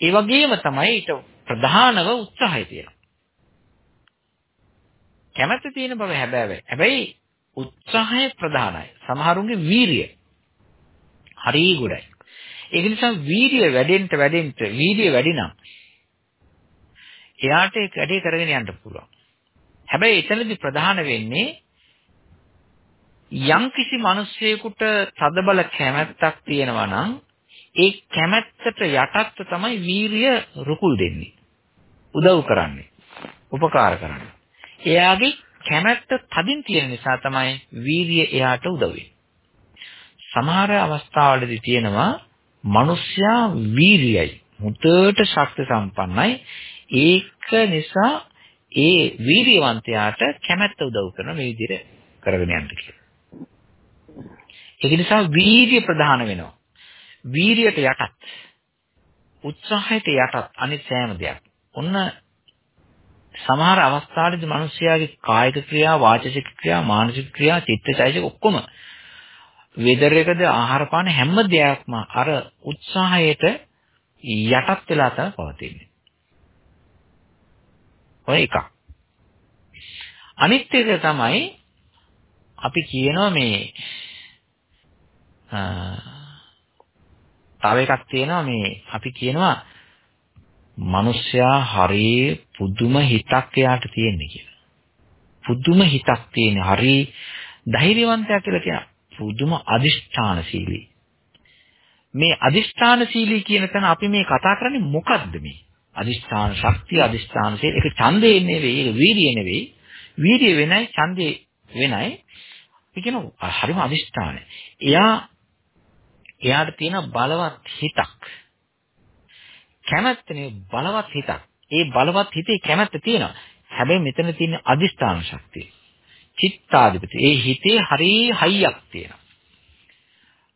ඒ වගේම තමයි ඊට ප්‍රධානව උත්සාහය තියෙනවා. කැමැත්ත තියෙන බව හැබැයි හැබැයි උත්සාහය ප්‍රධානයි. සමහරුන්ගේ වීරිය හරි ගොඩයි. ඒක නිසා වීරිය වැඩෙන්න වැඩෙන්න වීරිය වැඩි නම් එයාට ඒක වැඩේ කරගෙන යන්න පුළුවන්. හැබැයි එතනදී ප්‍රධාන වෙන්නේ යම් කිසි මිනිසෙකුට තදබල කැමැත්තක් තියෙනවා නම් ඒ කැමැත්තට යටත්ව තමයි වීරිය රුකුල් දෙන්නේ. උදව් කරන්නේ. උපකාර කරන්නේ. එයාගේ කැමැත්ත තදින් තියෙන නිසා තමයි වීරිය එයාට උදව් සමහර අවස්ථාවලදී තියෙනවා මිනිස්සයා වීරියයි. මුතට ශක්ති සම්පන්නයි. ඒක නිසා ඒ වීරියවන්තයාට කැමැත්ත උදව් කරන මේ විදිහට කරගෙන යන්න කියලා. ඒක නිසා වීරිය ප්‍රධාන වෙනවා. වීරියට යටත් උත්සාහයට යටත් අනිත් සෑම දෙයක්. ඔන්න සමහර අවස්ථාවලදී මිනිස්යාගේ කායික ක්‍රියා, වාචික ක්‍රියා, මානසික ක්‍රියා, චිත්තචෛතසික ඔක්කොම වෙදර එකද ආහාර පාන හැම දෙයක්ම අර උත්සාහයට යටත් වෙලා තමයි පවතින්නේ. ඔය එකක්. අනිත් එක තමයි අපි කියනවා මේ තව එකක් තියෙනවා මේ අපි කියනවා මිනිස්සයා හරිය පුදුම හිතක් එයාට තියෙන්නේ කියලා. පුදුම හිතක් තියෙන හරිය ධෛර්යවන්තයා කියලා කියන පුදුම අදිෂ්ඨානශීලී. මේ අදිෂ්ඨානශීලී කියන තැන අපි මේ කතා කරන්නේ මොකද්ද මේ? අදිෂ්ඨාන ශක්තිය අදිෂ්ඨාන ශීල ඒක ඡන්දේ නෙවෙයි ඒක වීර්යය නෙවෙයි. වීර්යය වෙනයි ඡන්දේ වෙනයි. ඒ කියනවා හරිම අදිෂ්ඨානයි. එයා එයාට තියෙන බලවත් හිතක්. කැමැත්තනේ බලවත් හිතක්. ඒ බලවත් හිතේ කැමැත්ත තියෙනවා. හැබැයි මෙතන තියෙන අදිෂ්ඨාන ශක්තිය. චිත්තාධිපති. ඒ හිතේ හරි හයියක් තියෙනවා.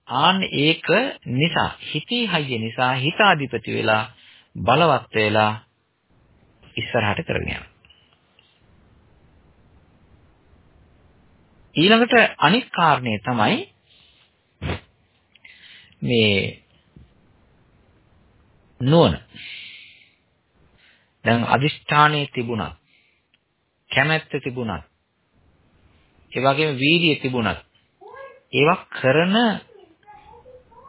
ආන්න ඒක නිසා හිතේ හයිය නිසා හිතාධිපති වෙලා බලවත් වෙලා ඉස්සරහට කරගෙන යනවා. ඊළඟට අනිත් කාරණේ තමයි මේ නුවණ. දැන් අදිෂ්ඨානයේ තිබුණා. කැමැත්ත තිබුණා. ඒ වගේම වීර්යය තිබුණත් ඒවා කරන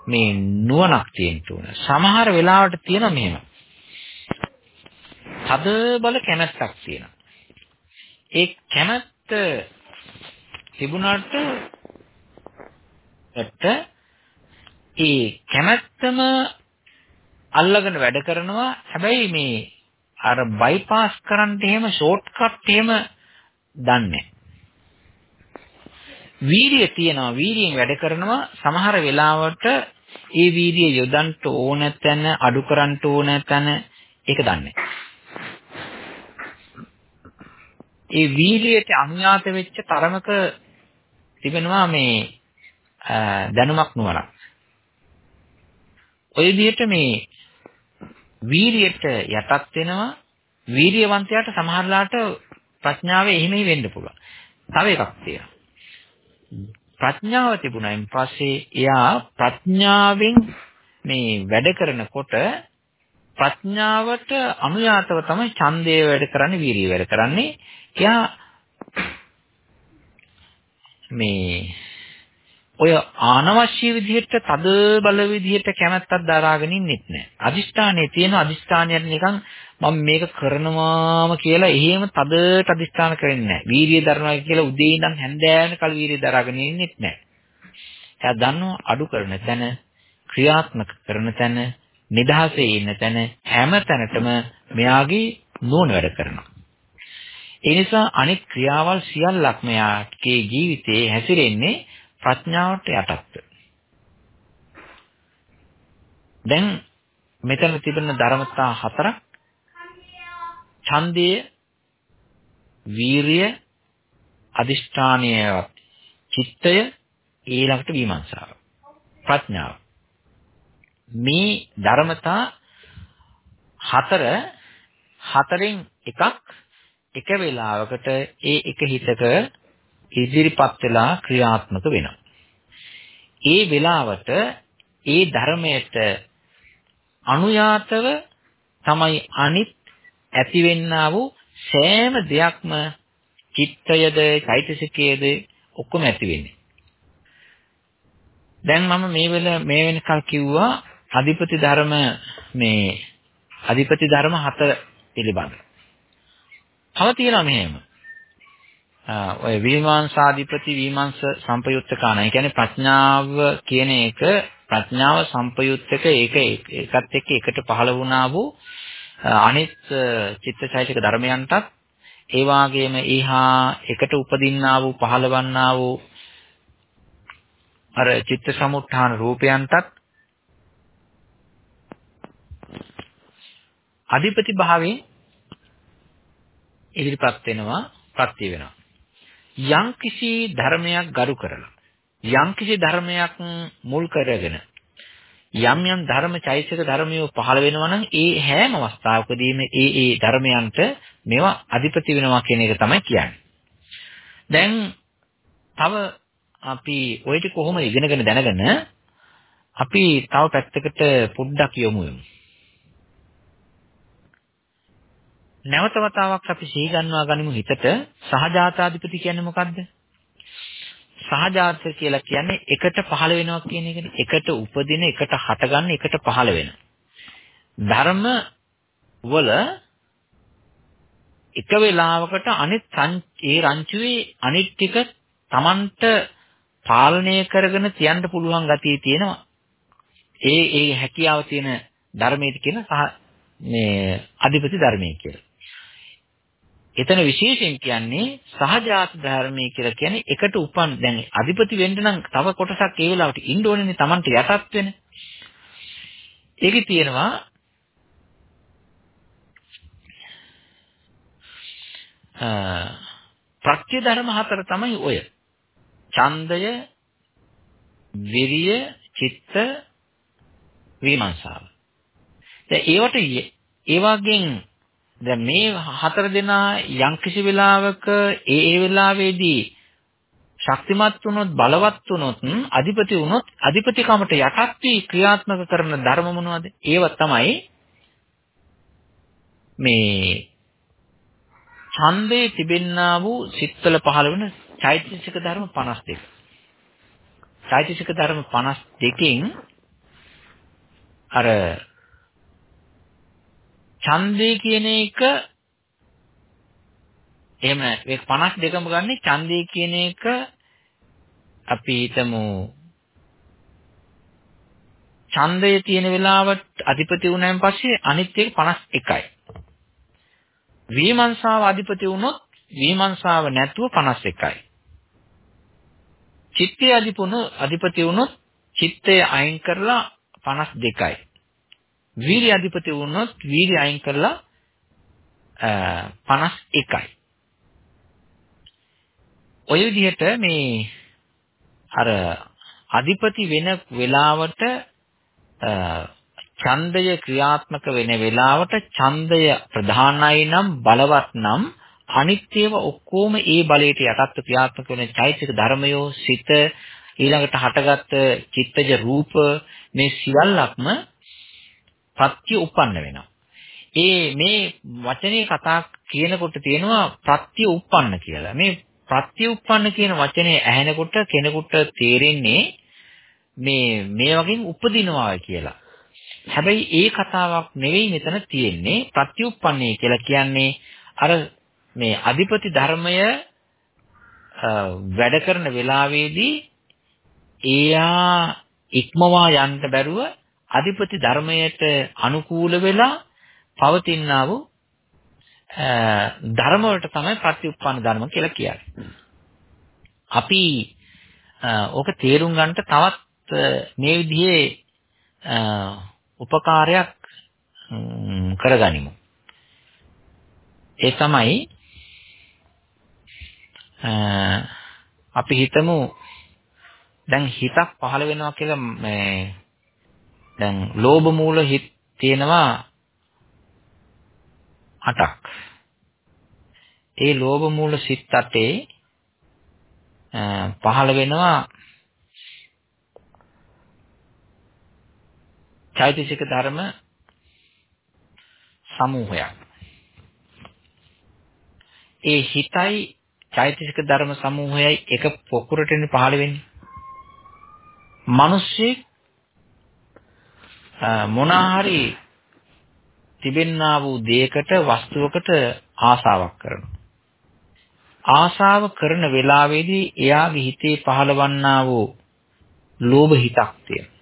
මේ නුවණක් තියෙන්න ඕන. සමහර වෙලාවට තියෙන මෙහෙම. තද බල කැමැත්තක් තියෙනවා. ඒ කැමැත්ත තිබුණාට ඇත්ත ඒ කැමැත්තම අල්ලගෙන වැඩ කරනවා හැබැයි මේ අර බයිපාස් කරන්න එහෙම ෂෝට් කට් එහෙම දන්නේ වීරිය තියනවා. වීරියෙන් වැඩ කරනවා. සමහර වෙලාවට ඒ වීරිය යොදන්න ඕන තැන අඩු කරන්න ඕන තැන ඒක දන්නේ. ඒ වීරියට අනුයාත වෙච්ච තරමක තිබෙනවා මේ දැනුමක් නුවණක්. ඔය විදිහට මේ වීරියට යටත් වෙනවා. වීරියවන්තයාට සමහරලාට ප්‍රඥාව එහෙමයි වෙන්න පුළුවන්. තව එකක් තියෙනවා. ප්‍රඥාව තිබුණායින් පස්සේ එයා ප්‍රඥාවෙන් මේ වැඩ කරනකොට ප්‍රඥාවට අනුයාතව තමයි ඡන්දය වැඩ කරන්නේ වීරිය වැඩ කරන්නේ. එයා මේ ඔය අනවශ්‍ය විදිහට තද බල විදිහට කැමැත්තක් දරාගෙන ඉන්නෙත් නෑ. අදිෂ්ඨානයේ තියෙන අදිෂ්ඨානයට නිකන් මම මේක කරනවාම කියලා එහෙම තදට අදිෂ්ඨාන කරන්නේ නෑ. වීරිය දරනවා කියලා උදේ ඉඳන් හැන්දෑවන කල් වීරිය දරාගෙන ඉන්නෙත් නෑ. එයා දන්නවා අඩු කරන තැන, ක්‍රියාත්මක කරන තැන, නිදහසේ ඉන්න තැන හැම තැනටම මෙයාගේ නෝන වැඩ කරනවා. ඒ නිසා අනිත් ක්‍රියාවල් සියල්ලක් මෙයාගේ ජීවිතේ හැසිරෙන්නේ ප්‍රඥාවට යටත්ව. දැන් මෙතන තිබෙන ධර්මතා හතරක් ඡන්දය වීරිය, අදිෂ්ඨානය, චිත්තය ඊළඟට විමර්ශාව. ප්‍රඥාව. මේ ධර්මතා හතර හතරෙන් එකක් එක වේලාවකට ඒ එක හිතක ඉදිරිපත් වෙලා ක්‍රියාත්මක වෙනවා. ඒ වෙලාවට ඒ ධර්මයට අනුයාතව තමයි අනිත් ඇතිවෙන්නා වූ සෑම දෙයක්ම චිත්තයද චෛතසිකයේද ඔක්කොම ඇති වෙන්නේ. දැන් මම මේ වෙල මේ වෙනකල් කිව්වා අධිපති ධර්ම මේ අධිපති ධර්ම හතර පිළිබඳ. තව තියෙනවා මෙහෙම. ඔය විමර්ශාධිපති විමර්ශ සම්පයුත්තකාන. ඒ කියන්නේ ප්‍රඥාව කියන එක ප්‍රඥාව සම්පයුත්තක ඒක ඒකත් එක්ක එකට පහළ වුණා වූ අනිත් චිත්තචෛතසික ධර්මයන්ටත් ඒ වාගේම ඊහා එකට උපදින්නා වූ පහළවන්නා වූ අර චිත්ත සමුත්ථාන රූපයන්ටත් අධිපති භාවයෙන් ඉදිරිපත් වෙනවා ප්‍රත්‍ය වෙනවා යම් කිසි ධර්මයක් ගරු කරලා යම් කිසි ධර්මයක් මුල් කරගෙන යම් යම් ධර්ම චෛතසික ධර්මියෝ පහළ වෙනවා නම් ඒ හැම අවස්ථාවකදීම ඒ ඒ ධර්මයන්ට මේවා අධිපති වෙනවා කියන එක තමයි කියන්නේ. දැන් තව අපි ওই ටික කොහොම ඉගෙනගෙන දැනගෙන අපි තව පැත්තකට පොඩ්ඩක් යමු යමු. නැවත වතාවක් අපි සිහි ගන්නවා ගනිමු හිතට සහජාතාධිපති කියන්නේ මොකද්ද? සහජාත කියලා කියන්නේ එකට පහළ වෙනවා කියන එකනේ. එකට උපදින, එකට හටගන්න, එකට පහළ වෙන. ධර්ම වල එක වෙලාවකට අනිත් ඒ රංචුවේ අනිත් ටික Tamanට පාලනය කරගෙන තියන්න පුළුවන් ගතිය තියෙනවා. ඒ ඒ හැකියාව තියෙන ධර්මයේ කියන සහ මේ අධිපති ධර්මයේ කියලා. එතන විශේෂයෙන් කියන්නේ සහජාත ධර්මයේ කියලා කියන්නේ එකට උපන් දැන් අධිපති වෙන්න නම් තව කොටසක් ඒ වෙලාවට ඉන්න ඕනේනේ Tamanට යටත් වෙන. ඒකේ තියෙනවා ප්‍රත්‍ය ධර්ම හතර තමයි ඔය. ඡන්දය, විරිය, චිත්ත, විමර්ශාව. දැන් ඒවට ඒ වගේන් දැන් මේ හතර දෙනා යම්කිසි වෙලාවක ඒ ඒ වෙලාවේදී ශක්තිමත් වුණොත් බලවත් වුණොත් අධිපති වුණොත් අධිපතිකමට යටත් වී ක්‍රියාත්මක කරන ධර්ම මොනවද? ඒව තමයි මේ ඡන්දේ තිබෙන්නා වූ සිත්වල පහළ වෙන චෛතසික ධර්ම 52. චෛතසික ධර්ම 52කින් අර ඡන්දේ කියන එක එහෙම මේ 52ම ගන්න ඡන්දේ කියන එක අපි හිතමු ඡන්දය තියෙන වෙලාවට අධිපති වුණාන් පස්සේ අනිත් එක 51යි. විමර්ශාව අධිපති වුණොත් විමර්ශාව නැතුව 51යි. චිත්තය අධිපුණු අධිපති වුණොත් චිත්තය අයින් කරලා 52යි. වීර්ය අධිපති වුණොත් වීර්ය අයින් කරලා 51යි. ඔය විදිහට මේ අර අධිපති වෙන වෙලාවට ඡන්දය ක්‍රියාත්මක වෙන වෙලාවට ඡන්දය ප්‍රධානයි නම් බලවත් නම් අනිත්‍යව ඔක්කොම ඒ බලයට යටත්ව ක්‍රියාත්මක වෙන චෛතසික ධර්මයෝ සිත ඊළඟට හටගත් චිත්තජ රූප මේ සියල්ලක්ම ප්‍රත්‍ය උප්පන්න වෙනවා. ඒ මේ වචනේ කතා කියනකොට තියෙනවා ප්‍රත්‍ය උප්පන්න කියලා. මේ ප්‍රත්‍ය උප්පන්න කියන වචනේ ඇහෙනකොට කෙනෙකුට තේරෙන්නේ මේ මේ වගේ උපදිනවා කියලා. හැබැයි ඒ කතාවක් නෙවෙයි මෙතන තියෙන්නේ ප්‍රත්‍යুৎපන්නේ කියලා කියන්නේ අර මේ අධිපති ධර්මය වැඩ කරන වෙලාවේදී එයා ඉක්මවා යන්න බැරුව අධිපති ධර්මයට අනුකූල වෙලා පවතිනා වූ ධර්ම වලට තමයි ප්‍රතිඋප්පන්න ධර්ම කියලා කියන්නේ. අපි ඕක තේරුම් ගන්නට තවත් මේ විදිහේ උපකාරයක් කරගනිමු. ඒ තමයි අපි හිතමු දැන් හිතක් පහළ වෙනවා කියලා මේ දැන් ලෝභ මූල හිත් තියෙනවා 8ක්. ඒ ලෝභ මූල සිත් 8 පහළ වෙනවා චෛතසික ධර්ම සමූහයක්. ඒ හිතයි චෛතසික ධර්ම සමූහයයි එක පොකුරටනේ පහළ වෙන්නේ. මිනිස්සෙක් මොනාහරි තිබෙන්නා වූ දෙයකට වස්තුවකට ආසාවක් කරනවා. ආසාව කරන වෙලාවේදී එයාගේ හිතේ පහළවන්නා වූ ලෝභ හිතක් තියෙනවා.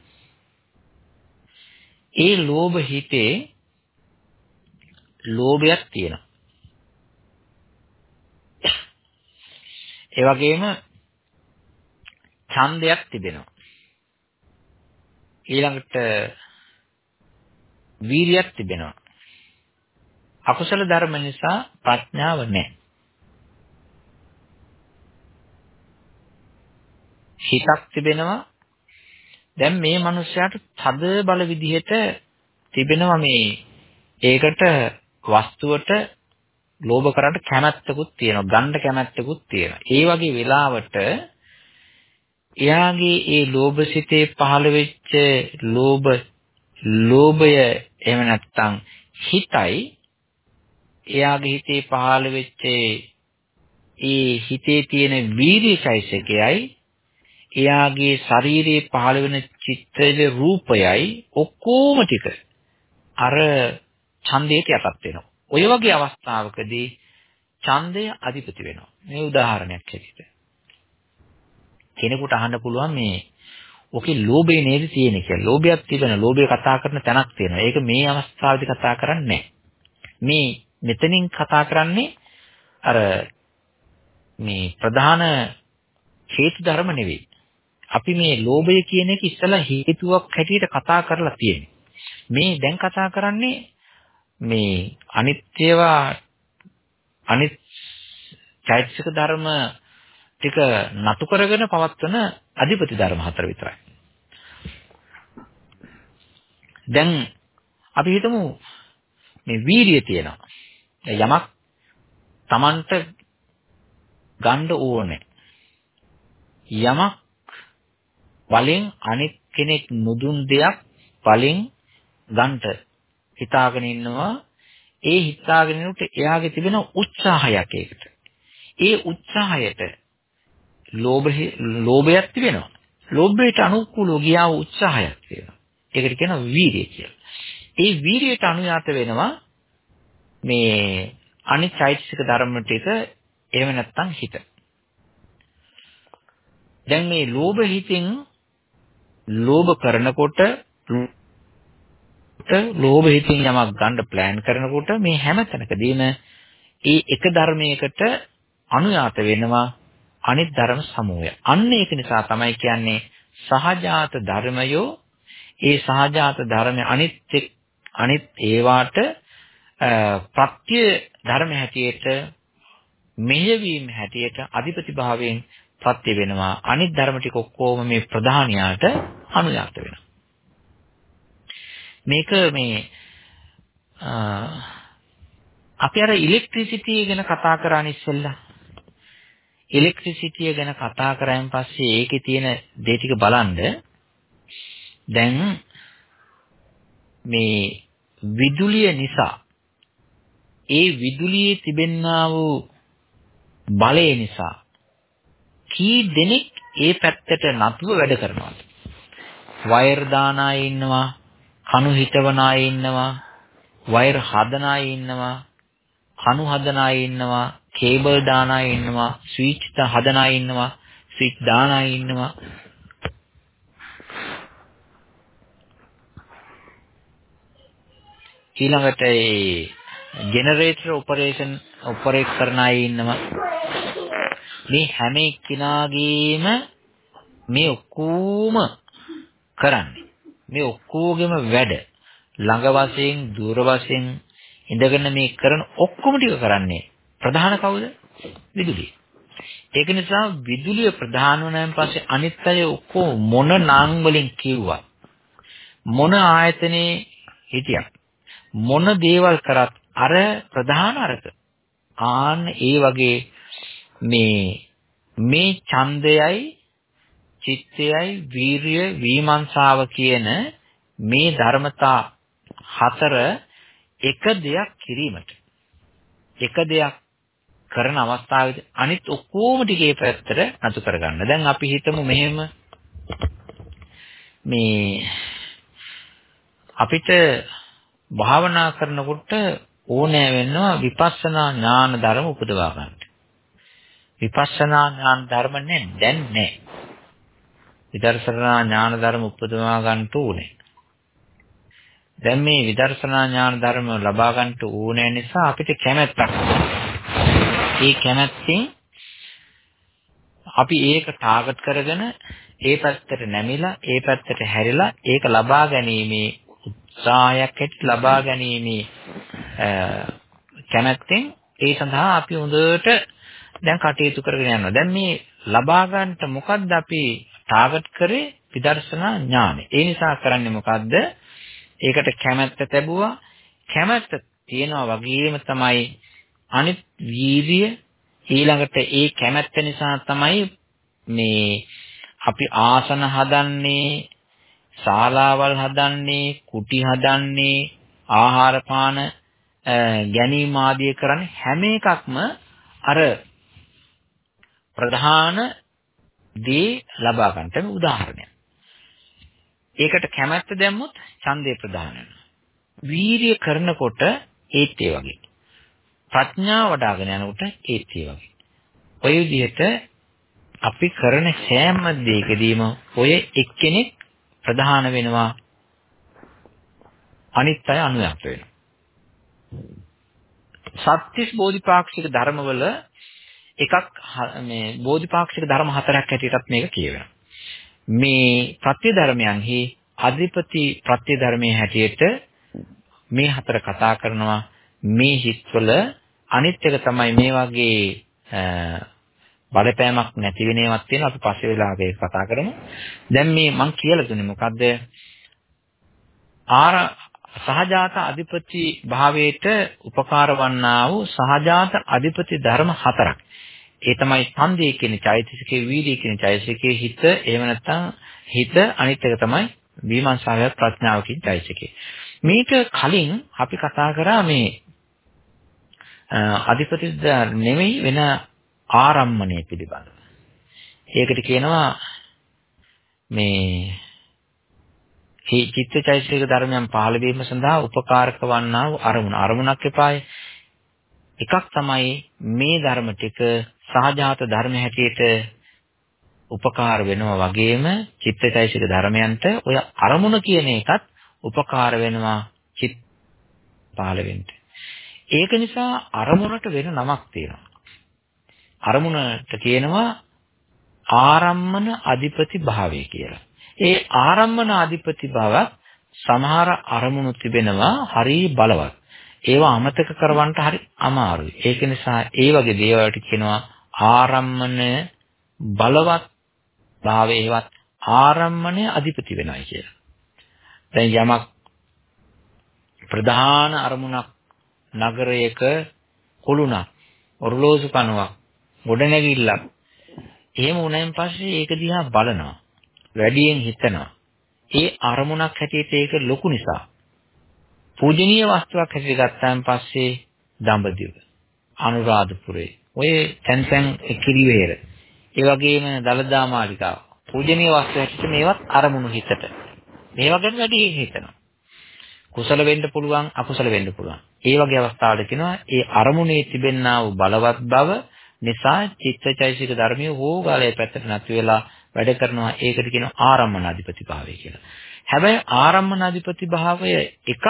ඒ ලෝභ හිතේ ලෝභයක් තියෙනවා. ඒ වගේම ඡන්දයක් තිබෙනවා. ඊළඟට වීරියක් තිබෙනවා. අකුසල ධර්ම නිසා ප්‍රඥාව නැහැ. හිතක් තිබෙනවා. දැන් මේ මනුස්සයාට තද බල විදිහට තිබෙනවා මේ ඒකට වස්තුවට ලෝභ කරන්න කැමැත්තකුත් තියෙනවා. ගන්න කැමැත්තකුත් තියෙනවා. ඒ වගේ වෙලාවට එයාගේ ඒ ලෝභසිතේ පහළ වෙච්ච ලෝභ ලෝභය එහෙම නැත්නම් හිතයි එයාගේ හිතේ පහළ වෙච්ච ඒ හිතේ තියෙන වීර්යචෛසිකයයි එයාගේ ශරීරයේ පහළ වෙන චිත්තජ රූපයයි ඔක්කොම ටික අර ඡන්දයට යටත් වෙනවා. ඔය වගේ අවස්ථාවකදී ඡන්දය අධිපති වෙනවා. මේ උදාහරණයක් හැටියට. කෙනෙකුට අහන්න පුළුවන් මේ ඔකේ ලෝභය නේද තියෙන්නේ කියලා. ලෝභයක් තිබෙන ලෝභය කතා කරන තැනක් තියෙනවා. ඒක මේ අවස්ථාවේදී කතා කරන්නේ මේ මෙතනින් කතා කරන්නේ අර මේ ප්‍රධාන හේතු ධර්ම නෙවෙයි. අපි මේ ලෝභය කියන එක ඉස්සලා හේතුවක් හැටියට කතා කරලා තියෙන්නේ. මේ දැන් කතා කරන්නේ මේ අනිත්‍යවා අනිත් චෛතසික ධර්ම ටික නතු කරගෙන පවත්වන අධිපති ධර්ම හතර විතරයි. දැන් අපි හිතමු මේ වීරිය තියෙනවා. යමක් Tamanට ගන්න ඕනේ. යමක් වලින් අනිත් කෙනෙක් නුදුන් දෙයක් වලින් ගන්නට හිතාගෙන ඉන්නවා. ඒ හිතාගෙන ඉන්නකොට එයාගේ තිබෙන උත්සාහයක් ඒකට. ඒ උත්සාහයට ලෝභය ලෝභයක් තිබෙනවා. ලෝභයට අනුකූලව ගියා වූ උත්සාහයක් තියෙනවා. ඒකට කියනවා වීරිය කියලා. ඒ වීරියට අනුයාත වෙනවා මේ අනිත් චෛතසික ධර්ම ටික එහෙම නැත්නම් හිත. දැන් මේ ලෝභ හිතෙන් ලෝභ කරනකොට ලෝභ හිතින් යමක් ගන්න ප්ලෑන් කරනකොට මේ හැම තැනකදීම ඒ එක ධර්මයකට අනුයාත වෙනවා අනිත් ධර්ම සමූහය. අන්න ඒක නිසා තමයි කියන්නේ සහජාත ධර්මයෝ ඒ සහජාත ධර්ම අනිත් අනිත් ඒවාට ප්‍රත්‍ය ධර්ම හැටියට මෙහෙවීම හැටියට අධිපති භාවයෙන් ප්‍රත්‍ය වෙනවා. අනිත් ධර්ම ටික ඔක්කොම මේ ප්‍රධානියාට අනුයාත වෙනවා. මේක මේ අපි අර ඉලෙක්ට්‍රිසිටි ගැන කතා කරාන ඉස්සෙල්ලා. ඉලෙක්ට්‍රිසිටිය ගැන කතා කරායින් පස්සේ ඒකේ තියෙන දේ ටික බලන්න දැන් මේ විදුලිය නිසා ඒ විදුලියේ තිබෙන්නා වූ බලය නිසා කී දෙනෙක් ඒ පැත්තට නතුව වැඩ කරනවද? වයර් දාන අය ඉන්නවා කණු හිටවන අය ඉන්නවා වයර් හදන අය ඉන්නවා කණු හදන අය ඉන්නවා කේබල් දාන අය ඉන්නවා ස්විච් හදන අය ඉන්නවා ස්විච් දාන අය ඉන්නවා. ඊළඟට ඒ ජෙනරේටර් ඔපරේෂන් ඔපරේට් කරන අය ඉන්නවා. මේ හැම එක්කිනාගේම මේ ඔක්කොම කරන්නේ. මේ ඔක්කොගෙම වැඩ ළඟ වශයෙන් දුර වශයෙන් ඉඳගෙන මේ කරන ඔක්කොම ටික කරන්නේ. ප්‍රධාන කවුද? විදුලිය. ඒක නිසා විදුලිය ප්‍රධාන වුණාන් පස්සේ අනිත් අය ඔක්කොම මොන නම් වලින් කිව්වා මොන ආයතනයේ හිටියත් මොන දේවල් කරත් අර ප්‍රධාන අරක ආන්න ඒ වගේ මේ මේ ඡන්දයයි චිත්තයයි වීරිය විමර්ශාව කියන මේ ධර්මතා හතර එක දෙයක් කිරීමට එක දෙයක් කරන අවස්ථාවේදී අනිත් ඔක්කොම ටිකේ පැත්තට නතු කරගන්න. දැන් අපි හිතමු මෙහෙම මේ අපිට භාවනා කරනකොට ඕනෑ වෙනවා විපස්සනා ඥාන ධර්ම උපදවා ගන්න. විපස්සනා ඥාන ධර්ම නෑ දැන් නෑ. විදර්ශනා ඥාන ධර්ම උපදවා ගන්න ඕනේ. දැන් මේ විදර්ශනා ඥාන ධර්ම ලබා ගන්න ඕනේ නිසා අපිට කැමැත්තක්. ඒ කැමැත්තෙන් අපි ඒක ටාගට් කරගෙන ඒ පැත්තට නැමිලා ඒ පැත්තට හැරිලා ඒක ලබා ගැනීමේ උත්සාහයක් ඇති ලබා ගැනීමේ කැමැත්තෙන් ඒ සඳහා අපි හොඳට දැන් කටයුතු කරගෙන යනවා. දැන් මේ ලබා ගන්නට මොකද්ද අපි ටාගට් කරේ විදර්ශනා ඥානෙ. ඒ නිසා කරන්නේ මොකද්ද? ඒකට කැමැත්ත ලැබුවා. කැමැත්ත තියෙනවා වගේම තමයි අනිත් වීර්ය ඊළඟට ඒ කැමැත්ත නිසා තමයි මේ අපි ආසන හදන්නේ ශාලාවල් හදන්නේ කුටි හදන්නේ ආහාර පාන ගැනීම ආදිය කරන්නේ හැම එකක්ම අර ප්‍රධාන දේ ලබා ගන්නට උදාහරණයක්. ඒකට කැමැත්ත දැම්මොත් ඡන්දේ ප්‍රධාන වෙනවා. වීරිය කරනකොට ඒත් ඒ වගේ. ප්‍රඥාව වඩ아가න යනකොට ඒත් ඒ වගේ. ඔය විදිහට අපි කරන සෑම දෙයකදීම ඔය එක්කෙනෙක් ප්‍රධාන වෙනවා අනිත් අය අනුයත් වෙනවා. සත්‍තිස් බෝධිපාක්ෂික ධර්මවල එකක් මේ බෝධිපාක්ෂික ධර්ම හතරක් හැටියටත් මේක කියවෙනවා. මේ ප්‍රත්‍ය ධර්මයන්හි අධිපති ප්‍රත්‍ය ධර්මයේ හැටියට මේ හතර කතා කරනවා මේ හිත්වල අනිත් එක තමයි මේ වගේ බලපෑමක් නැති වෙන ඒවාත් තියෙනවා අපි පස්සේ වෙලාවක ඒක කතා කරමු. දැන් මේ මම කියලා දුන්නේ මොකද්ද? ආර සහජාත අධිපති භාවයට උපකාර වන්නා වූ සහජාත අධිපති ධර්ම හතරක්. ඒ තමයි ඡන්දේ කියන චෛතසිකේ වීර්ය කියන චෛතසිකේ හිත එහෙම නැත්නම් හිත අනිත් එක තමයි විමර්ශාව ප්‍රඥාව කියන චෛතසිකේ. මේක කලින් අපි කතා කරා මේ අධිපති නෙමෙයි වෙන ආරම්මණය පිළිබඳව. ඒකට කියනවා මේ හි චිත්තචෛතසික ධර්මයන් පහළ වීම සඳහා උපකාරක වන්නා වූ අරමුණ. අරමුණක් එපායි. එකක් තමයි මේ ධර්ම ටික සහජාත ධර්ම හැටියට උපකාර වෙනවා වගේම චිත්තචෛතසික ධර්මයන්ට ඔය අරමුණ කියන එකත් උපකාර වෙනවා චිත් පහළ වෙන්න. ඒක නිසා අරමුණට වෙන නමක් තියෙනවා. අරමුණට කියනවා ආරම්මන අධිපති භාවය කියලා. ඒ ආරම්මන අධිපති බව සමහර අරමුණු තිබෙනවා හරි බලවත්. ඒවා අමතක කරවන්න හරි අමාරුයි. ඒක නිසා ඒ වගේ දේවල්ට කියනවා ආරම්මන බලවත් භාවයේවත් ආරම්මණය අධිපති වෙනයි කියලා. දැන් යමක් ප්‍රධාන අරමුණක් නගරයක කුළුණක් ඔරලෝසු කනුවක් ගොඩනැගිල්ලක්. එහෙම වුණාන් පස්සේ ඒක දිහා බලනවා. වැඩියෙන් හිතනවා. ඒ අරමුණක් හැටියට ඒක ලොකු නිසා. පූජනීය වස්තුවක් හැටියට ගත්තාන් පස්සේ දඹදිව අනුරාධපුරේ ඔය තැන් තැන් කිරිවේර. ඒ වගේම දලදා මාලිකාව පූජනීය වස්තු හැටියට මේවත් අරමුණු හිතට. මේවා ගැන වැඩි හිතනවා. කුසල වෙන්න පුළුවන් අකුසල වෙන්න පුළුවන්. ඒ වගේ අවස්ථාවල කියනවා ඒ අරමුණේ තිබෙනා වූ බලවත් බව නිසා චිත්තචෛසික ධර්මිය හෝගාලයේ පැත්තට නැති වෙලා වැඩ කරනවා. ඒකට කියනවා ආරම්මනාධිපති භාවය කියලා. හැබැයි ආරම්මනාධිපති භාවය එකක්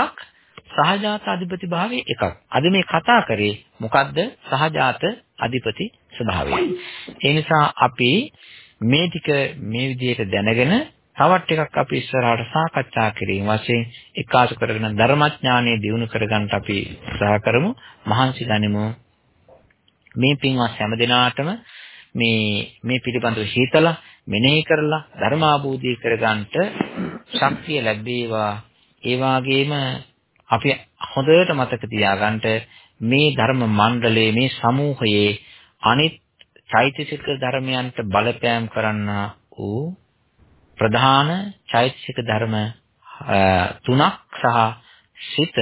සහජාත අධිපති භාවය එකක්. අද මේ කතා කරේ මොකද්ද? සහජාත අධිපති ස්වභාවය. ඒ නිසා අපි මේ ටික මේ විදිහට දැනගෙන තවත් ටිකක් අපි ඉස්සරහට සාකච්ඡා කිරීම වශයෙන් එකාසු කරගෙන ධර්මඥානය දියුණු කරගන්න අපි උත්සාහ කරමු මහන්සි ගනිමු මේ පින්වත් හැම දිනාටම මේ මේ පිළිබඳව හිතලා මෙනෙහි කරලා ධර්මාභූතී කරගන්නට ශක්තිය ලැබේවා. ඒ වගේම අපි හොඳට මතක තියාගන්න මේ ධර්ම මණ්ඩලයේ මේ සමූහයේ අනිත් චෛතසික ධර්මයන්ට බලපෑම් කරන්නා වූ ප්‍රධාන චෛතසික ධර්ම තුනක් සහ සිත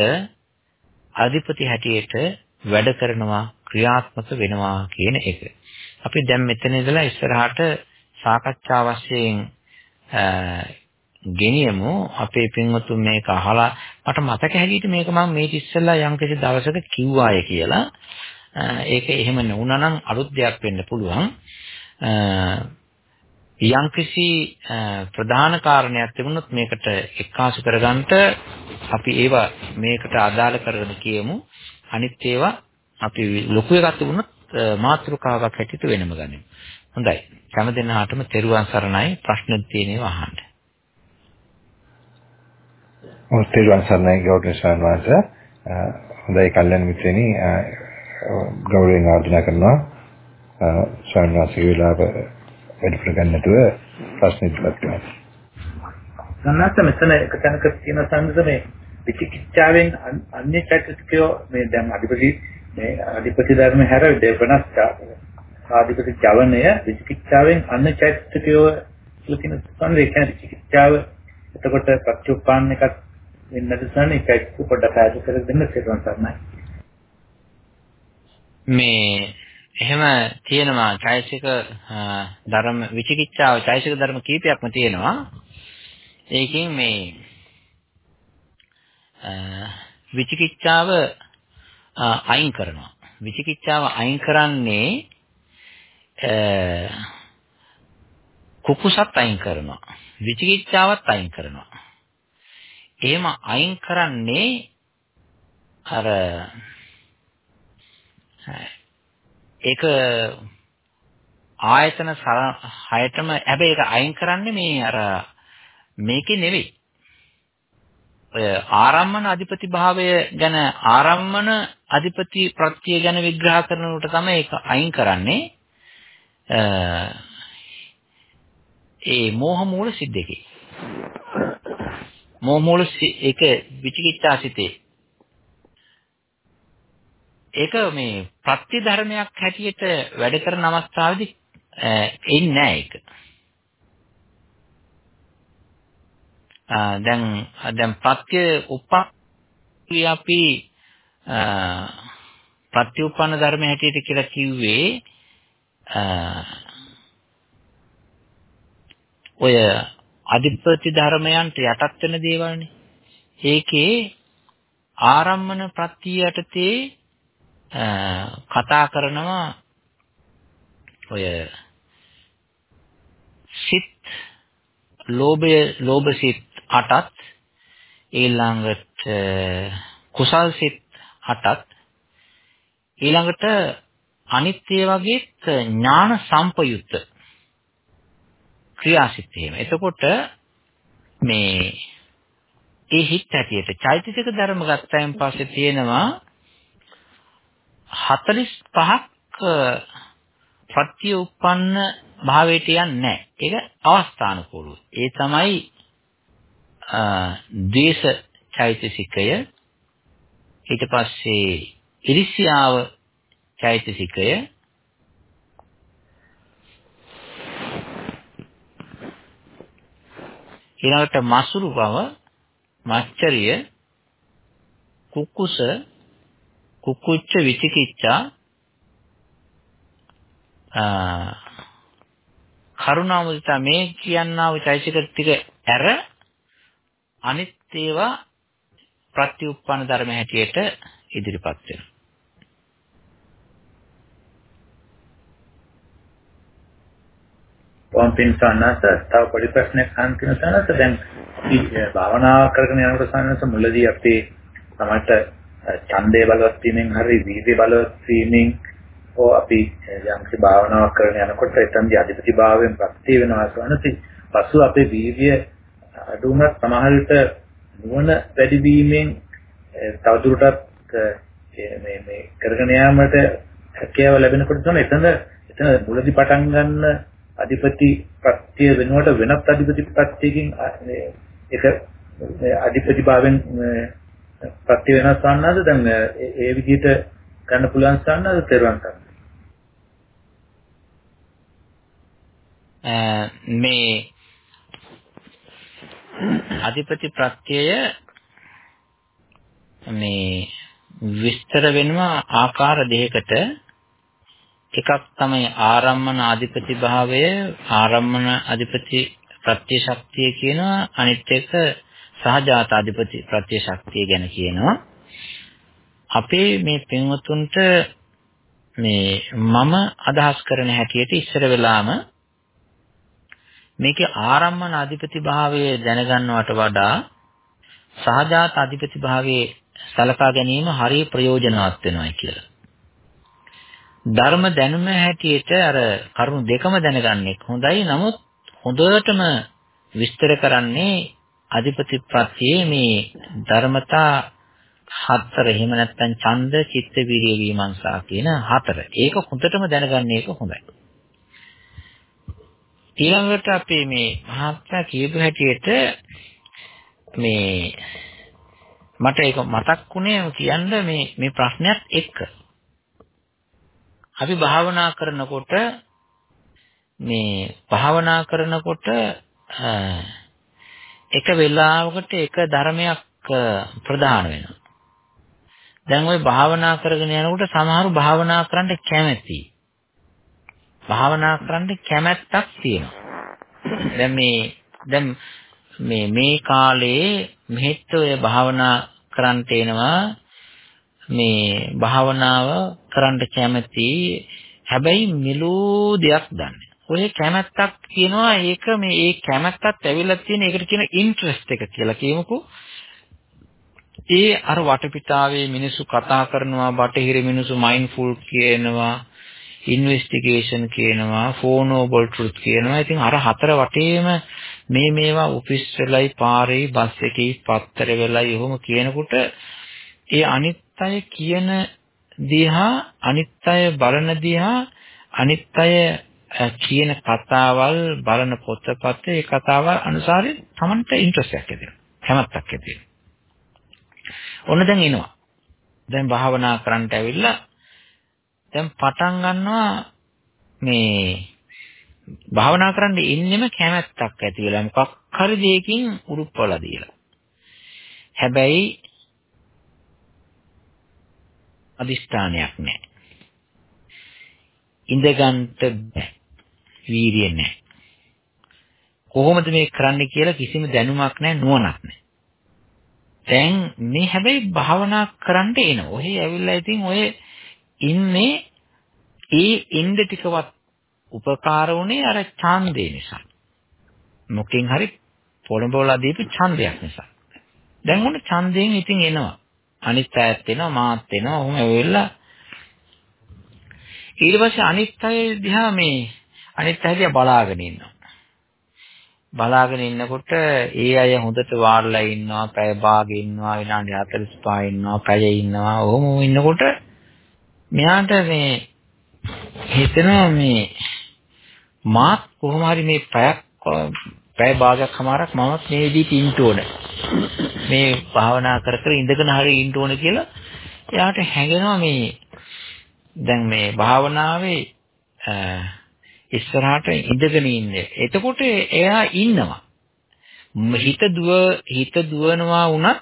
අධිපති හැටියට වැඩ කරනවා ක්‍රියාත්මක වෙනවා කියන එක. අපි දැන් මෙතන ඉඳලා ඉස්සරහට සාකච්ඡා වශයෙන් ගෙනියමු. අපේ පින්වතුන් මේක අහලා මට මතක හැටියට මේක මම මේ ඉස්සෙල්ලා යම්කිසි දවසක කිව්වාය කියලා. ඒක එහෙම නුණා නම් අලුත් දෙයක් වෙන්න පුළුවන්. යම්කිසි ප්‍රධාන කාරණයක් තිබුණොත් මේකට එක්කාසු කරගන්නට අපි ඒවා මේකට අදාළ කරගෙන කියමු. අනිත් ඒවා අපි ලොකු එකක් තිබුණොත් මාතෘකාවක් හැටියට වෙනම ගනිමු. හොඳයි. හැම දිනකටම තෙරුවන් සරණයි. ප්‍රශ්න තියෙනවා අහන්න. ඔව් තෙරුවන් සරණයි ගෞරවනීය ස්වාමීන් වහන්සේ. හොඳයි කල්යන මිත්‍රෙනි ගෞරවයෙන් ආරාධනා කරනවා. ස්වාමීන් වහන්සේ වැඩි කරගන්න නැතුව ප්‍රශ්න ඉදිරිපත් කරනවා. සම්මාත මෙතන එක තැනක තියෙන සංසද මේ විචිකිච්ඡාවෙන් අන්‍ය චෛතසිකයෝ මේ දැන් අධිපති මේ අධිපති ධර්ම හැර දෙවනස් ආධිපති ජවනය විචිකිච්ඡාවෙන් අන්‍ය චෛතසිකයෝ කියලා කියන සංදේ කියන්නේ විචිකිච්ඡාව එතකොට ප්‍රත්‍යুৎපාන්න එකක් වෙන්නට සන එකයි පොඩ්ඩක් පැහැදිලි කර දෙන්න සිරුවන් සර්ණයි මේ එහෙම තියෙනවා චෛසික ධර්ම විචිකිච්ඡාව චෛසික ධර්ම කීපයක්ම තියෙනවා. ඒකෙන් මේ විචිකිච්ඡාව අයින් කරනවා. විචිකිච්ඡාව අයින් කරන්නේ කුකුසත් අයින් කරනවා. විචිකිච්ඡාවත් අයින් කරනවා. එහෙම අයින් කරන්නේ අර ඒක ආයතන හයටම හැබැයි ඒක අයින් කරන්නේ මේ අර මේකේ නෙවෙයි. ඔය ආරම්මන අධිපති භාවය ගැන ආරම්මන අධිපති ප්‍රත්‍ය ගැන විග්‍රහ කරනකොට තමයි ඒක අයින් කරන්නේ. ඒ මෝහ මූල සිද්දකේ. මෝහ මූල ඒක විචිකිච්ඡා සිතේ ඒක මේ ප්‍රත්‍ය ධර්මයක් හැටියට වැඩ කරන අවස්ථාවේදී එන්නේ නැහැ ඒක. දැන් දැන් ප්‍රත්‍ය උප්පත්ති අපි ප්‍රත්‍යඋපන්න ධර්ම හැටියට කියලා කිව්වේ ඔය අධිපති ධර්මයන්ට යටත් වෙන දේවල්නේ. ඒකේ ආරම්මන ප්‍රත්‍ය යටතේ කතා කරනවා ඔය සිත් ලෝභය ලෝභ සිත් 8ත් ඊළඟට කුසල් සිත් 8ත් ඊළඟට අනිත්‍ය වගේ ඥාන සම්පයුක්ත ක්‍රියාසිත එහෙම. එතකොට මේ ඒ හිත් ඇටියට චෛතසික ධර්ම ගත්තයින් පස්සේ තියෙනවා 45ක් ප්‍රත්‍ය උප්පන්න භාවයට යන්නේ නැහැ. ඒක අවස්ථානුකූලව. ඒ තමයි ද්වේෂ චෛතසිකය ඊට පස්සේ ඉරිසියාව චෛතසිකය ඊළඟට මසුරු බව මච්චරිය කුකුස කුකුච්ච විචිකිච්ඡා කරුණාමුදිතා මේ කියන්නා වූ චෛතසික ටික ඇර අනිත් ඒවා ප්‍රත්‍යඋප්පන්න ධර්ම හැටියට ඉදිරිපත් වෙනවා. වම්පින් සන්නස තව පොඩි ප්‍රශ්නයක් අහන්න තියෙන සන්නස දැන් අපි භාවනා කරගෙන යනකොට සන්නස මුලදී අපේ තමයි ඡන්දේ බලවත් වීමෙන් හරි වීර්ය බලවත් වීමෙන් ඕ අපි යම්කි භාවනාවක් කරන යනකොට එතනදී අධිපති භාවයෙන් ප්‍රත්‍ය වෙනවා සවනති පසු අපේ වීර්ය අඩු වුණත් සමහරවිට නුවණ වැඩි වීමෙන් තවදුරටත් මේ මේ කරගෙන යාමට හැකියාව ලැබෙනකොට තමයි එතන එතන මුලදී පටන් ගන්න අධිපති ප්‍රත්‍ය වෙනුවට වෙනත් අධිපති ප්‍රත්‍යකින් ඒක අධිපති භාවයෙන් ප්‍රත්‍ය වෙනස් වන්නාද දැන් ඒ විදිහට ගන්න පුළුවන් සන්නාද තේරුම් ගන්න. මේ අධිපති ප්‍රත්‍යය මේ විස්තර වෙනවා ආකාර දෙකකට එකක් තමයි ආරම්මන අධිපති භාවය ආරම්මන අධිපති ප්‍රත්‍ය ශක්තිය කියනවා අනිත් එක සහජාත අධිපති ප්‍රත්‍ය ශක්තිය ගැන කියනවා අපේ මේ පින්වතුන්ට මේ මම අදහස් කරන හැටියට ඉස්සර වෙලාම මේකේ ආරම්මන අධිපති භාවය දැනගන්නවට වඩා සහජාත අධිපති භාවයේ සලකා ගැනීම හරිය ප්‍රයෝජනවත් වෙනවා කියලා. ධර්ම දැනුම හැටියට අර කරුණු දෙකම දැනගන්නේ හොඳයි. නමුත් හොඳටම විස්තර කරන්නේ අධිපති ප්‍රත්‍යයේ මේ ධර්මතා හතර එහෙම නැත්නම් ඡන්ද, චිත්ත, විරිය, විමර්ශා කියන හතර. ඒක හොඳටම දැනගන්න එක හොඳයි. ඊළඟට අපි මේ මහත්මයා කියපු හැටියට මේ මට ඒක මතක් වුණේ කියන්න මේ මේ ප්‍රශ්නයත් එක්ක. අපි භාවනා කරනකොට මේ භාවනා කරනකොට එක වෙලාවකට එක ධර්මයක් ප්‍රධාන වෙනවා. දැන් ওই භාවනා කරගෙන යනකොට සමහරු භාවනා කරන්න කැමැති. භාවනා කරන්න කැමැත්තක් තියෙනවා. දැන් මේ දැන් මේ මේ කාලේ මෙහෙත් ඔය භාවනා කරන්න එනවා මේ භාවනාව කරන්න කැමැති හැබැයි මෙලෝ දෙයක් දන්නේ. ඔය කැමැත්තක් කියනවා ඒක මේ ඒ කැමැත්තත් ඇවිල්ලා තියෙන ඒකට කියන ඉන්ට්‍රස්ට් එක කියලා කියමුකෝ. ඒ අර වටපිටාවේ මිනිස්සු කතා කරනවා බටහිර මිනිස්සු මයින්ඩ්ෆුල් කියනවා ඉන්වෙස්ටිගේෂන් කියනවා ෆෝනෝබල් ට්‍රුත් කියනවා. ඉතින් අර හතර වටේම මේ මේවා ඔෆිස් වෙලයි පාරේ බස් එකේ පත්තර වෙලයි එහෙම කියනකොට ඒ අනිත් අය කියන දිහා අනිත් අය බලන දිහා අනිත් අය කියන කතාවල් බලන පොතපත ඒ කතාවල් අනුසාරයෙන් Tamanට ඉන්ට්‍රස්ට් එකක් ඇති වෙනවා. කැමැත්තක් ඇති වෙනවා. ඔන්න දැන් එනවා. දැන් භාවනා කරන්නට ඇවිල්ලා දැන් පටන් ගන්නවා මේ භාවනා කරන්න ඉන්නෙම කැමැත්තක් ඇති වෙලා මොකක් හරි දෙයකින් උරුප්පවලා දීලා. හැබැයි අදිෂ්ඨානයක් නැහැ. ඉඳගන්ට බෑ. වීරිය නැහැ. කොහොමද මේ කරන්න කියලා කිසිම දැනුමක් නැහැ නුවණක් නැහැ. දැන් මේ හැබැයි භාවනා කරන්න එන. ඔහේ ඇවිල්ලා ඉතින් ඔය ඉන්නේ ඒ ඉන්න ටිකවත් උපකාර වුණේ අර ඡන්දේ නිසා. මොකෙන් හරි පොළඹවලා දීපු ඡන්දයක් නිසා. දැන් උන ඡන්දයෙන් ඉතින් එනවා. අනිත් අයත් එනවා මාත් එනවා. ඔහොම වෙලා ඊට පස්සේ අනිත් අය දිහා මේ අනිත් අය දිහා බලාගෙන ඉන්නවා. බලාගෙන ඉන්නකොට ඒ අය හොඳට වාඩිලා ඉන්නවා, පැය භාගෙ ඉන්නවා, විනාඩි 45 ඉන්නවා, පැය ඉන්නවා. ඔහොම ඉන්නකොට මෙයාට මේ හිතෙනවා මේ මාත් කොහොම හරි මේ පැයක් පැය භාගයක් හමාරක් මමත් මේ විදිහට ඉන්න ඕන. මේ භාවනා කර කර ඉඳගෙන හරි ඉන්න ඕන කියලා එයාට හැඟෙනවා මේ දැන් මේ භාවනාවේ ඉස්සරහට ඉඳගෙන ඉන්නේ. එතකොට එයා ඉන්නවා. හිත දුව හිත දුවනවා වුණත්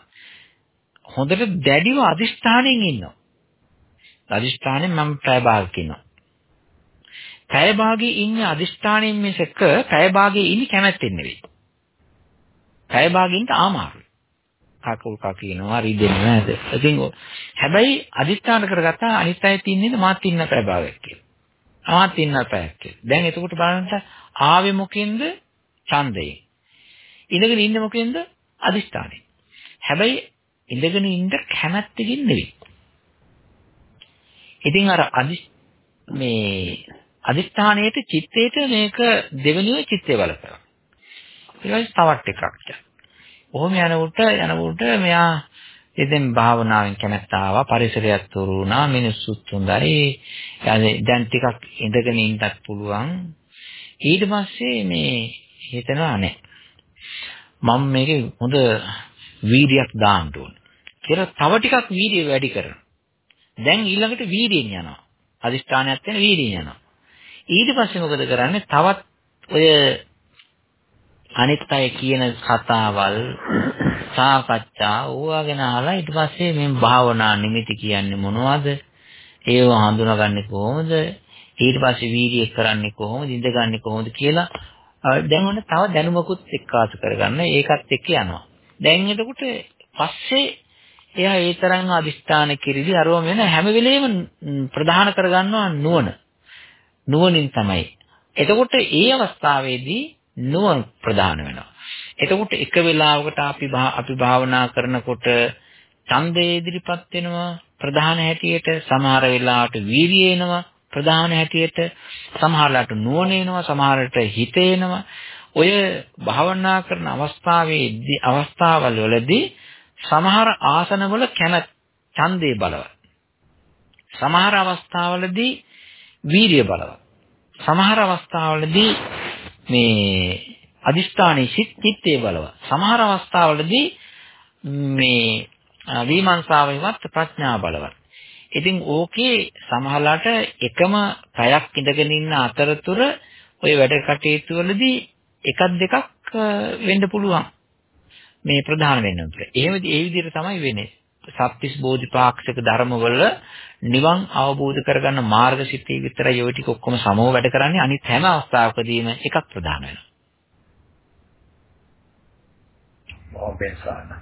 හොඳට දැඩිව අදිෂ්ඨාණයෙන් ඉන්නවා. අදිෂ්ඨානෙන් මම පැය භාගයක් ඉන්නවා. පැය භාගයේ ඉන්නේ අදිෂ්ඨානෙන් මිසක පැය භාගයේ ඉන්නේ කැමැත්තෙන් නෙවෙයි. පැය භාගින්ට ආමාරුයි. කකුල් කකිනවා රිදෙන්නේ නැද. ඉතින් හැබැයි අදිෂ්ඨාන කරගත්තා අනිත් අය තින්නේ මාත් ඉන්න පැය භාගයක් කියලා. මාත් ඉන්න පැයක් කියලා. දැන් එතකොට බලන්න ආවේ මොකෙන්ද? ඡන්දයෙන්. ඉඳගෙන ඉන්නේ මොකෙන්ද? අදිෂ්ඨානෙන්. හැබැයි ඉඳගෙන ඉන්න කැමැත්තකින් නෙවෙයි. ඉතින් අර අදි මේ අදිස්ථානයේට චිත්තේට මේක දෙවෙනිව චිත්තේ බලපෑම. ඊට පස්සේ තවත් එකක්. කොහොම යනකොට යනකොට මෙයා ඉතින් භාවනාවෙන් කැමැත්ත ආවා පරිසරයත් තුරු වුණා මිනිස්සුත් හොඳයි දැන් ටිකක් ඉඳගෙන ඉන්නත් පුළුවන්. ඊට පස්සේ මේ හිතනවා නෑ. මම මේකේ හොඳ වීර්යයක් දාන්න ඕන. කියලා තව ටිකක් වීර්යය වැඩි කරනවා. දැන් ඊළඟට වීර්යයෙන් යනවා. අදිෂ්ඨානයක් වෙන වීර්යයෙන් යනවා. ඊට පස්සේ මොකද කරන්නේ? තවත් ඔය අනිත් අය කියන කතාවල් සාකච්ඡා ඕවා ගැන අහලා ඊට පස්සේ මේ භාවනා නිමිති කියන්නේ මොනවද? ඒව හඳුනාගන්නේ කොහොමද? ඊට පස්සේ වීර්යය කරන්නේ කොහොමද? ඉඳගන්නේ කොහොමද කියලා දැන් ඔන්න තව දැනුමකුත් එක්කාසු කරගන්න ඒකත් එක්ක යනවා. දැන් එතකොට පස්සේ එයා ඒ තරම් අදිස්ථාන කිරිලි අරවම වෙන හැම වෙලෙම ප්‍රධාන කරගන්නවා නුවණ. නුවණින් තමයි. එතකොට ඒ අවස්ථාවේදී නුවණ ප්‍රධාන වෙනවා. එතකොට එක වෙලාවකට අපි අපි භාවනා කරනකොට ඡන්දේ ඉදිරිපත් වෙනවා ප්‍රධාන හැටියට. සමහර වෙලාවට වීර්යය එනවා ප්‍රධාන හැටියට. සමහරලාට නුවණ එනවා සමහරට හිත එනවා. ඔය භාවනා කරන අවස්ථාවේදී අවස්ථාවල් වලදී සමහර ආසනවල කැමැත් ඡන්දේ බලවත්. සමහර අවස්ථාවලදී වීර්ය බලවත්. සමහර අවස්ථාවලදී මේ අදිෂ්ඨානයේ සිත් චිත්තේ බලව. සමහර අවස්ථාවලදී මේ විමර්ශාවෙවත් ප්‍රඥා බලවත්. ඉතින් ඕකේ සමහරලාට එකම පැයක් ඉඳගෙන ඉන්න අතරතුර ওই වැඩ කටයුතු වලදී එකක් දෙකක් වෙන්න පුළුවන්. මේ ප්‍රධාන වෙන්න උතර. එහෙම ඒ විදිහට තමයි වෙන්නේ. සත්‍තිස් බෝධිපාක්ෂික ධර්මවල නිවන් අවබෝධ කරගන්න මාර්ගසිතේ විතරයි ওই ටික ඔක්කොම සමව වැඩ කරන්නේ. අනිත් හැම අවස්ථාවකදීම එකක් ප්‍රධාන වෙනවා. බොම්බේ සාන.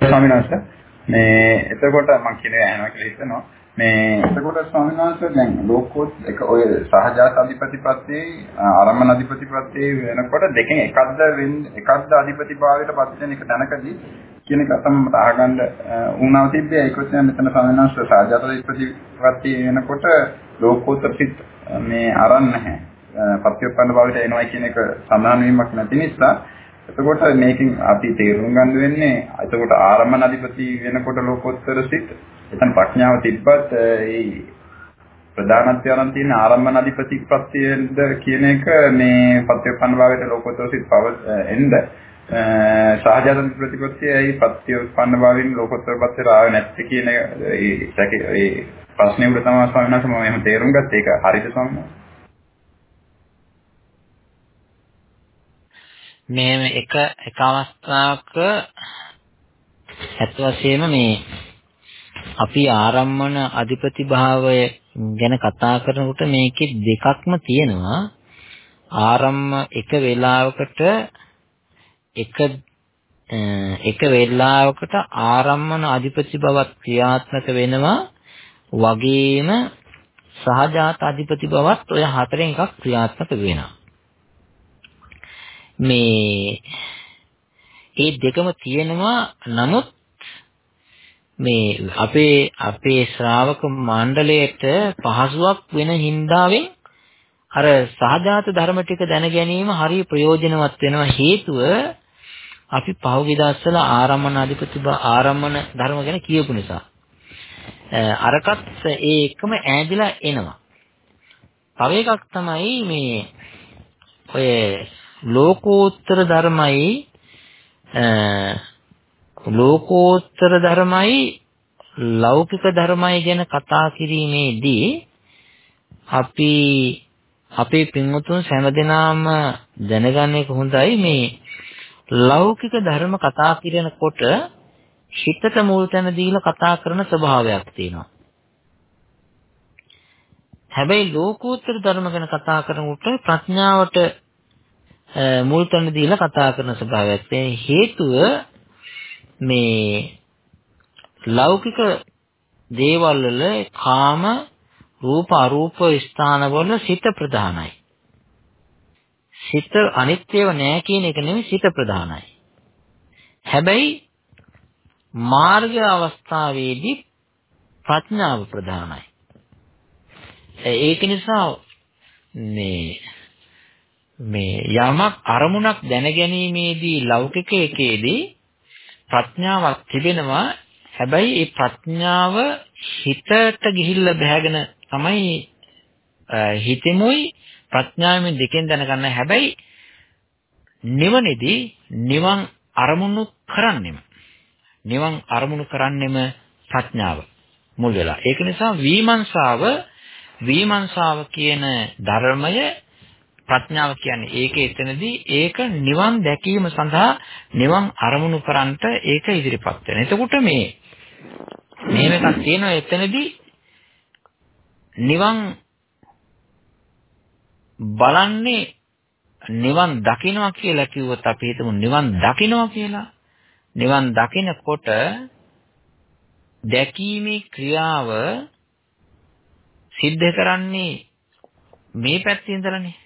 ස්වාමීන් වහන්සේ මේ එතකොට මම කියන්නේ ඇහෙනවා කියලා හිතනවා මේ එතකොට ස්වාමීන් වහන්සේ දැන් ලෝකෝත් එක ඔය සහජාත අධිපතිපත්තේ ආරම්මන අධිපතිපත්තේ වෙනකොට දෙකෙන් එකක්ද වෙන්නේ එකක්ද අධිපතිභාවයට පත් වෙන එක දැනකදී කියන එක තමයි මට අහගන්න වුණාව තිබ්බේ ඒක තමයි මෙතන ස්වාමීන් වහන්සේ සහජාත අධිපතිපත්තේ වෙනකොට ලෝකෝත්තර සිත් මේ අරන් නැහැ. පත්‍යපන්න භාවයට එනවා කියන එක සමාන වීමක් නැති නිසා එතකොට මේකෙන් අපි තේරුම් ගන්න වෙන්නේ එතකොට ආරම්මන අධිපති වෙනකොට ලෝකෝත්තර සිත් එතන ප්‍රඥාව තිබ්බත් ඒ ප්‍රධානත්වය අරන් තියෙන ආරම්මන අධිපති ප්‍රත්‍යයෙන්ද කියන එක මේ පත්‍යපන්න භාවයට ලෝකෝත්තර සිත් පව එන්න. සහජාත ප්‍රතිපත්තියයි පත්‍යපන්න භාවයෙන් ලෝකෝත්තර පත්‍යයට ආවේ නැත්තේ කියන ඒ ඒ ප්‍රශ්නේ උඩ තමයි ස්වාමීන් වහන්සේ මම එහෙම තේරුම් ගත්තේ. ඒක හරිද ස්වාමීන් වහන්සේ? මෙහෙම එක එක අවස්ථාවක ඇත්ත වශයෙන්ම මේ අපි ආරම්මන අධිපති භාවය ගැන කතා කරනකොට මේකේ දෙකක්ම තියෙනවා. ආරම්ම එක වේලාවකට එක එක වේලාවකට ආරම්මන අධිපති බවත් ක්‍රියාත්මක වෙනවා. වගේම සහජාත අධිපති බවත් ඔය හතරෙන් එකක් ක්‍රියාත්මක වෙනවා. මේ ඒ දෙකම තියෙනවා. නමුත් මේ අපේ අපේ ශ්‍රාවක මණ්ඩලයට පහසුවක් වෙන හින්දාවෙන් අර සහජාත ධර්ම ටික දැන ගැනීම හරිය ප්‍රයෝජනවත් වෙනවා හේතුව අපි පහුගිය දවස්වල ආරම්මන අධිපති ආරම්මන ධර්ම ගැන කියපු නිසා අරකත් ඒ එකම ඈදිලා එනවා. තව එකක් තමයි මේ ඔය ලෝකෝත්තර ධර්මයි ලෝකෝත්තර ධර්මයි ලෞකික ධර්මයි ගැන කතා කිරීමේදී අපි අපේ පින්වතුන් හැමදෙනාම දැනගන්න එක හොඳයි මේ ලෞකික ධර්ම කතා කරනකොට හිතට මුල් තැන දීලා කතා කරන ස්වභාවයක් තියෙනවා. හැබැයි ලෝකෝත්තර ධර්ම ගැන කතා කරනකොට ප්‍රඥාවට මුල් තැන දීලා කතා කරන ස්වභාවයක් තියෙන හේතුව මේ ලෞකික දේවල් වල කාම රූප අරූප ස්ථානවල සිත ප්‍රධානයි. සිත අනිත්‍යව නෑ කියන එක නෙමෙයි සිත ප්‍රධානයි. හැබැයි මාර්ග අවස්ථාවේදී ප්‍රඥාව ප්‍රධානයි. ඒක නිසා මේ මේ යමක් අරමුණක් දැනගැනීමේදී ලෞකික එකේදී ප්‍රඥාවක් තිබෙනවා. හැබැයි ඒ ප්‍රඥාව හිතට ගිහිල්ලා බහගෙන තමයි හිතෙමුයි. ප්‍රඥාවෙන් දෙකෙන් දැනගන්න. හැබැයි නිවනේදී නිවන් අරමුණු කරන්නෙම. නිවන් අරමුණු කරන්නෙම ප්‍රඥාව මුල් වෙලා. ඒක නිසා විමර්ශාව විමර්ශාව කියන ධර්මය ප්‍රඥාව කියන්නේ ඒක එතනදී ඒක නිවන් දැකීම සඳහා නිවන් අරමුණු කරන්ට ඒක ඉදිරිපත් වෙන. එතකොට මේ මේව එකක් තියෙනවා එතනදී නිවන් බලන්නේ නිවන් දකින්නවා කියලා කිව්වොත් අපි හිතමු නිවන් දකින්නවා කියලා. නිවන් දකිනකොට දැකීමේ ක්‍රියාව සිද්ධ කරන්නේ මේ පැත්තේ ඉඳලානේ.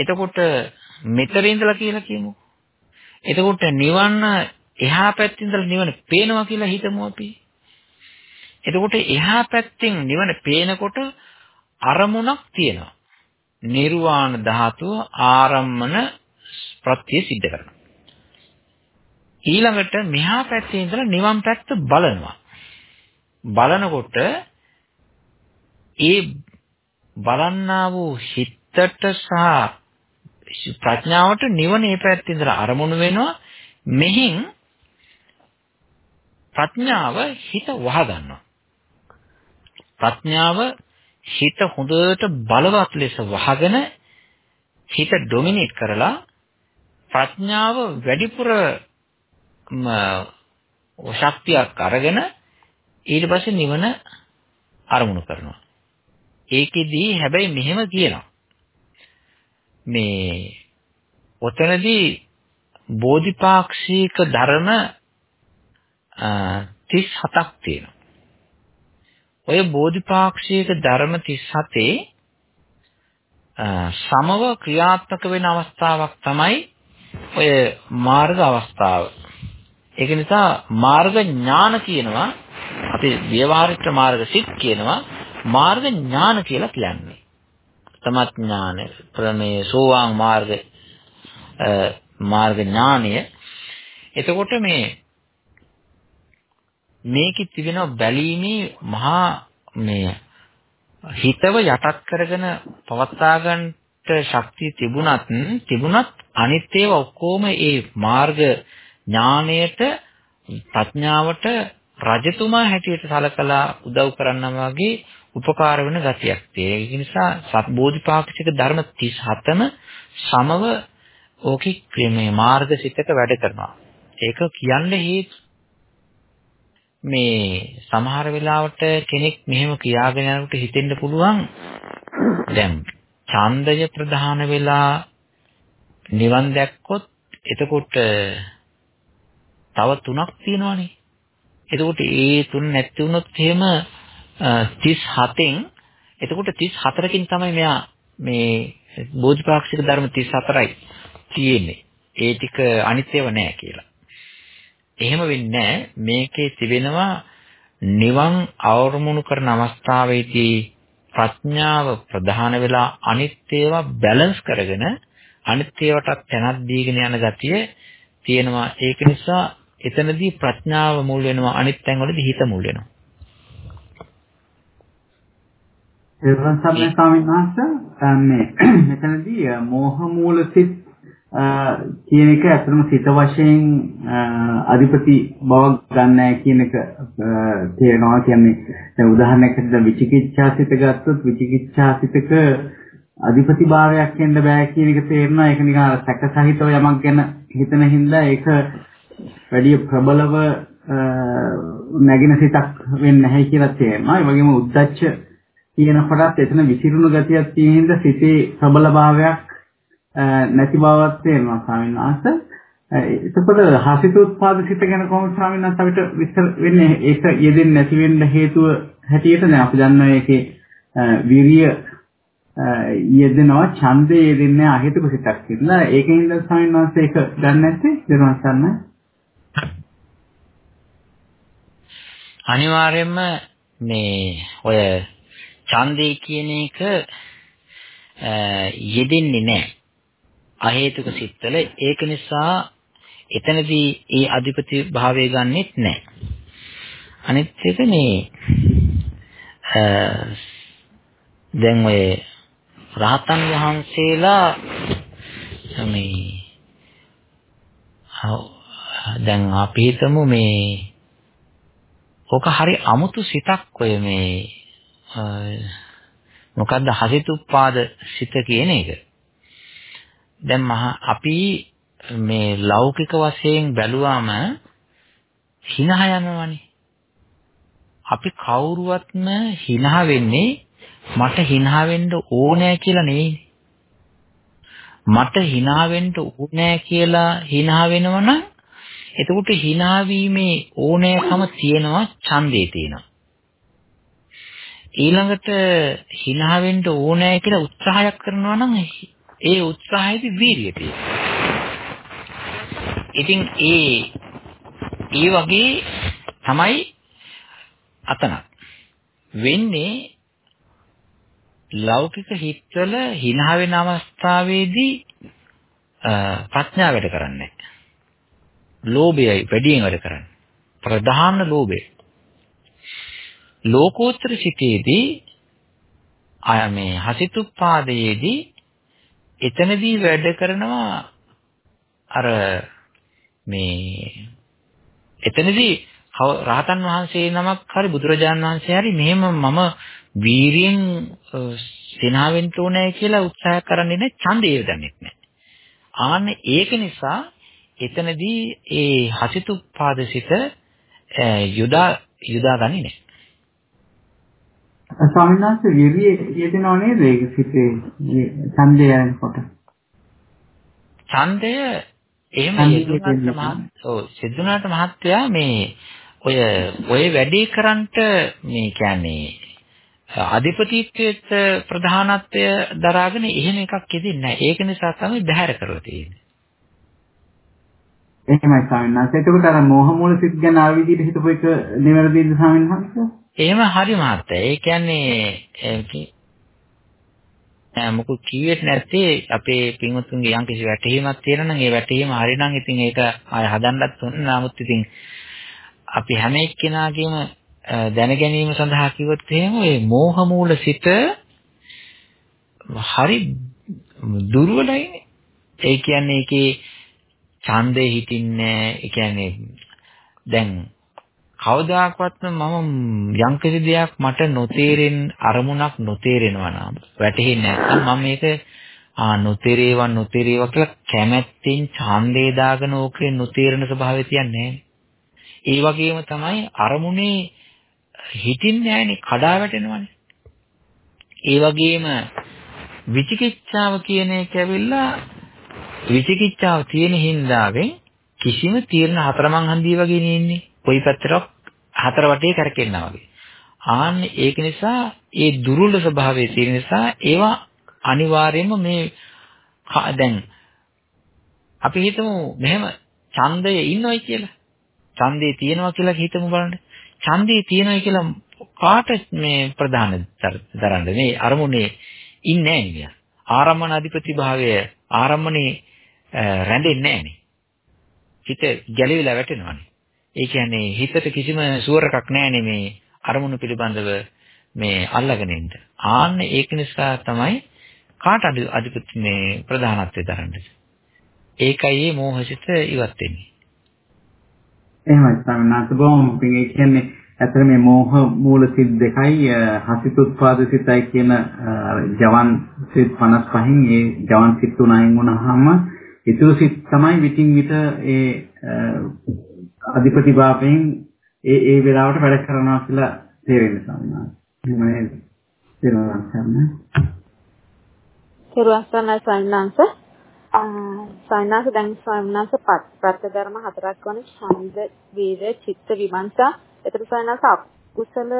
එතකොට මෙතන ඉඳලා කියලා කියමු. එතකොට නිවන එහා පැත්තේ ඉඳලා නිවන පේනවා කියලා හිතමු අපි. එතකොට එහා පැත්තෙන් නිවන පේනකොට අරමුණක් තියෙනවා. නිර්වාණ ධාතුව ආරම්මන ප්‍රත්‍ය සිද්ධ කරනවා. ඊළඟට මෙහා පැත්තේ ඉඳලා නිවන් පැත්ත බලනවා. බලනකොට ඒ බලන්නා වූ හිතට සහ ප්‍රඥාවට නිවන ඒ පැත්තේ ඉඳලා අරමුණු වෙනවා. මෙහින් ප්‍රඥාව හිත වහ ගන්නවා. ප්‍රඥාව හිත හොඳට බලවත් ලෙස වහගෙන හිත ඩොමිනේට් කරලා ප්‍රඥාව වැඩිපුර ශක්තියක් අරගෙන ඊට පස්සේ නිවන අරමුණු කරනවා. ඒකෙදී හැබැයි මෙහෙම කියනවා. මේ ඔතනදී බෝධිපාක්ෂික ධර්ම 37ක් තියෙනවා. ඔය බෝධිපාක්ෂික ධර්ම 37 සමව ක්‍රියාත්මක වෙන අවස්ථාවක් තමයි ඔය මාර්ග අවස්ථාව. ඒක නිසා මාර්ග ඥාන කියනවා අපි ව්‍යවහාරික මාර්ග සිත් කියනවා මාර්ග ඥාන කියලා කියන්නේ. සමත් ඥානය ප්‍රමේ සෝවාන් මාර්ග මාර්ග ඥානය එතකොට මේ මේකෙ තිබෙන බැලීමේ මහා මේ හිතව යටත් කරගෙන පවත්වා ගන්නට ශක්තිය තිබුණත් තිබුණත් අනිත් ඒවා ඔක්කොම ඒ මාර්ග ඥාණයට ප්‍රඥාවට රජතුමා හැටියට සලකලා උදව් කරනවා වගේ උපකාර වෙන ගතියක් තියෙනවා. ඒ නිසා සත්බෝධිපාක්ෂික ධර්ම 37ම සමව ඕකේ ක්‍රමයේ මාර්ගසිතක වැඩ කරනවා. ඒක කියන්න හේතු මේ සමහර වෙලාවට කෙනෙක් මෙහෙම කියාගෙන යනකොට හිතෙන්න පුළුවන් දැන් ඡන්දය ප්‍රධාන වෙලා නිවන් දැක්කොත් එතකොට තව තුනක් තියෙනවනේ. එතකොට ඒ තුන නැති වුණොත් එහෙම 37න් එතකොට 34කින් තමයි මෙයා මේ බෝධිපාක්ෂික ධර්ම 34යි තියෙන්නේ. ඒ ටික අනිත්‍යව නෑ කියලා. එහෙම වෙන්නේ මේකේ තිබෙනවා නිවන් අවරමුණු කරන අවස්ථාවේදී ප්‍රඥාව ප්‍රධාන වෙලා අනිත්‍යව බැලන්ස් කරගෙන අනිත්‍යවටත් තැනක් දීගෙන යන ගතිය තියෙනවා. ඒක නිසා එතනදී ප්‍රඥාව මුල් වෙනවා අනිත් තැන්වලදී හිත මුල් වෙනවා. එරන් සම්මේ ස්වාමීන් වහන්සේ මේ මෙතනදී මෝහ මූල සිත් කියන එක ඇත්තටම සිත වශයෙන් අධිපති බවක් ගන්නෑ කියන එක තේරෙනවා කියන්නේ. දැන් උදාහරණයකට දැන් විචිකිච්ඡා සිත ගත්තොත් විචිකිච්ඡා සිතක අධිපති භාවයක් එන්න බෑ කියන එක තේරෙනවා. ඒක නිකන් සැක සහිතව යමක් ගැන හිතන හින්දා ඒක වැඩි ප්‍රබලව නැගින සිතක් වෙන්නේ නැහැ කියලා තේරෙනවා. ඒ වගේම උද්දච්ච කියනකොටත් එතන විසිරුණු ගතියක් තියෙන හින්දා සිතේ ප්‍රබල භාවයක් නැති බවක් තේරෙනවා ස්වාමීන් වහන්සේ. එතකොට හසිතෝත්පාද සිත ගැන කොහොමද ස්වාමීන් වහන්සේ අපිට විස්තර වෙන්නේ ඒක යෙදෙන්නේ නැති වෙන්න හේතුව හැටියට දැන් අපි දන්නවා ඒකේ විරිය යෙදෙනවා ඡන්දේ යෙදෙන්නේ අහිතක සිතක් කියලා. ඒකෙන් ඉඳන් ස්වාමීන් වහන්සේ ඒක දන්නේ නැත්තේ දරුවන් ගන්න. අනිවාර්යයෙන්ම මේ ඔය ඡන්දේ කියන එක යෙදෙන්නේ නැහැ. අහේතුක සිත්වල ඒක නිසා එතනදී ඒ අධිපති භාවය ගන්නෙත් නැහැ. අනිත් එක මේ දැන් ඔය රහතන් වහන්සේලා මේ දැන් අපි හිතමු මේ ඔක හරි අමුතු සිතක් ඔය මේ මොකද්ද හසිතුප්පාද සිත කියන එක. දැන් මහා අපි මේ ලෞකික වශයෙන් බැලුවාම හිනහ යනවනේ. අපි කවුරුවත්ම හිනහ වෙන්නේ මට හිනහ වෙන්න ඕනෑ කියලා නෙවෙයි. මට හිනහ වෙන්න ඕනෑ කියලා හිනහ වෙනවනම් එතකොට හිනහ වීමේ ඕනෑකම තියෙනවා ඡන්දේ තියෙනවා. ඊළඟට හිනහ වෙන්න ඕනෑ කියලා උත්සාහයක් කරනවා නම් ඒ උත්සාහයේදී වීරිය තියෙනවා. ඉතින් ඒ ඒ වගේ තමයි අතන වෙන්නේ ලෞකික හිත්වල හිනහ වෙන අවස්ථාවේදී ප්‍රඥාව වැඩ කරන්නේ. ලෝභයයි වැඩියෙන් වැඩ කරන්නේ. ප්‍රධාන ලෝභය. ලෝකෝත්තර සිතේදී ආය මේ හසිතුප්පාදයේදී එතනදී වැඩ කරනවා අර මේ එතනදී රහතන් වහන්සේ නමක් හරි බුදුරජාණන් වහන්සේ හරි මෙහෙම මම වීරියෙන් සිනාවෙන්න ඕනේ කියලා උත්සාහ කරන්නේ නැහැ ඡන්දය දන්නේ නැහැ. ආන්න ඒක නිසා එතනදී ඒ හසිතුප්පාදසිත යුදා යුදා ගන්නේ නැහැ. ස්වාමීන් වහන්සේ විරිය යෙදෙනව නේද ඒක සිතේ ඡන්දය යනකොට? ඡන්දය එහෙම යෙදුණාට මහත් ඔව් සිද්ධුණාට මහත්තයා මේ ඔය ඔය වැඩේ කරන්ට මේ කියන්නේ අධිපතිත්වයේ ප්‍රධානත්වය දරාගෙන එහෙම එකක් යෙදෙන්නේ නැහැ. ඒක නිසා තමයි බහැර කරලා තියෙන්නේ. එහෙමයි ස්වාමීන් වහන්සේ. එතකොට අර මෝහ මූල සිත් ගැන ආ විදිහට හිතපු එක නිවැරදිද ස්වාමීන් වහන්සේ? එහෙම හරි මහත්තයා. ඒ කියන්නේ මොකද කිව්වෙත් නැත්තේ අපේ පින්වත්තුන්ගේ යම් කිසි වැටහීමක් තියෙනවා නම් ඒ වැටහීම හරිනම් ඉතින් ඒක ආය හදන්නත් ඕන. නමුත් ඉතින් අපි හැම එක්කෙනාගේම දැන ගැනීම සඳහා කිව්වොත් එහෙම මේ මෝහ මූල සිත හරි දුර්වලයිනේ. ඒ කියන්නේ ඒකේ ඡන්දේ හිටින්නේ ඒ කියන්නේ දැන් කවදාකවත්ම මම යම්කිසි දෙයක් මට නොතේරෙන අරමුණක් නොතේරෙනවා නම් වැටහෙන්නේ නැත්නම් මම මේක ආ නොතේරේවා නොතේරේවා කියලා කැමැත්තෙන් ඡන්දේ දාගෙන ඕකේ නොතේරෙන ස්වභාවය තියන්නේ ඒ වගේම තමයි අරමුණේ හිතින්නේ නැහැනේ කඩා වැටෙනවනේ. ඒ වගේම විචිකිච්ඡාව කියන එක ඇවිල්ලා විචිකිච්ඡාව තියෙන හින්දාවෙන් කිසිම තීරණ හතරමං හන්දිය වගේ නෙන්නේ කොයි පැත්තටවත් හතර වටේ කරකෙන්නා වගේ. ආන්න ඒක නිසා ඒ දුර්වල ස්වභාවය තියෙන නිසා ඒවා අනිවාර්යයෙන්ම මේ දැන් අපි හිතමු මෙහෙම ඡන්දය ඉන්නවයි කියලා. ඡන්දේ තියෙනවා කියලා හිතමු බලන්න. ඡන්දේ තියෙනවයි කියලා කාට මේ ප්‍රධාන දරන්න මේ අරමුණේ ඉන්නේ නැහැ ආරම්මන අධිපති භාවය ආරම්මනේ රැඳෙන්නේ නැහනේ. හිත ගැලවිලා වැටෙනවානේ. ඒ කියන්නේ හිතට කිසිම සුවරකක් නැහැ මේ අරමුණු පිළිබඳව මේ අල්ලගෙන ඉන්න. ආන්න ඒක නිසා තමයි කාට අධිපති මේ ප්‍රධානත්වය දරන්නේ. ඒකයි මේ මෝහසිත ඉවත් වෙන්නේ. එහෙමයි සමනාත බොම් පින් ඒ කියන්නේ ඇත්තට මේ මෝහ මූල සිත් දෙකයි හසිත උත්පාද සිතයි කියන ජවන් සිත් 55න් ඒ ජවන් සිත් තුනයින් වුණාම ඉතුරු සිත් තමයි විтин විට ඒ අධිපති භාවයෙන් ඒ ඒ වෙලාවට වැඩ කරනවා කියලා තේරෙන්න සම්මා. එහෙම නේද? තේරුම් ගන්න. තේරුම් ගන්න සම්මාංශ. සම්මාංශ දැන් සම්මාංශ ප්‍රත්‍ය ධර්ම හතරක් වන ඡන්ද, වීර්ය, චිත්ත, විමර්ශා. ඒතර සම්මාංශ අකුසල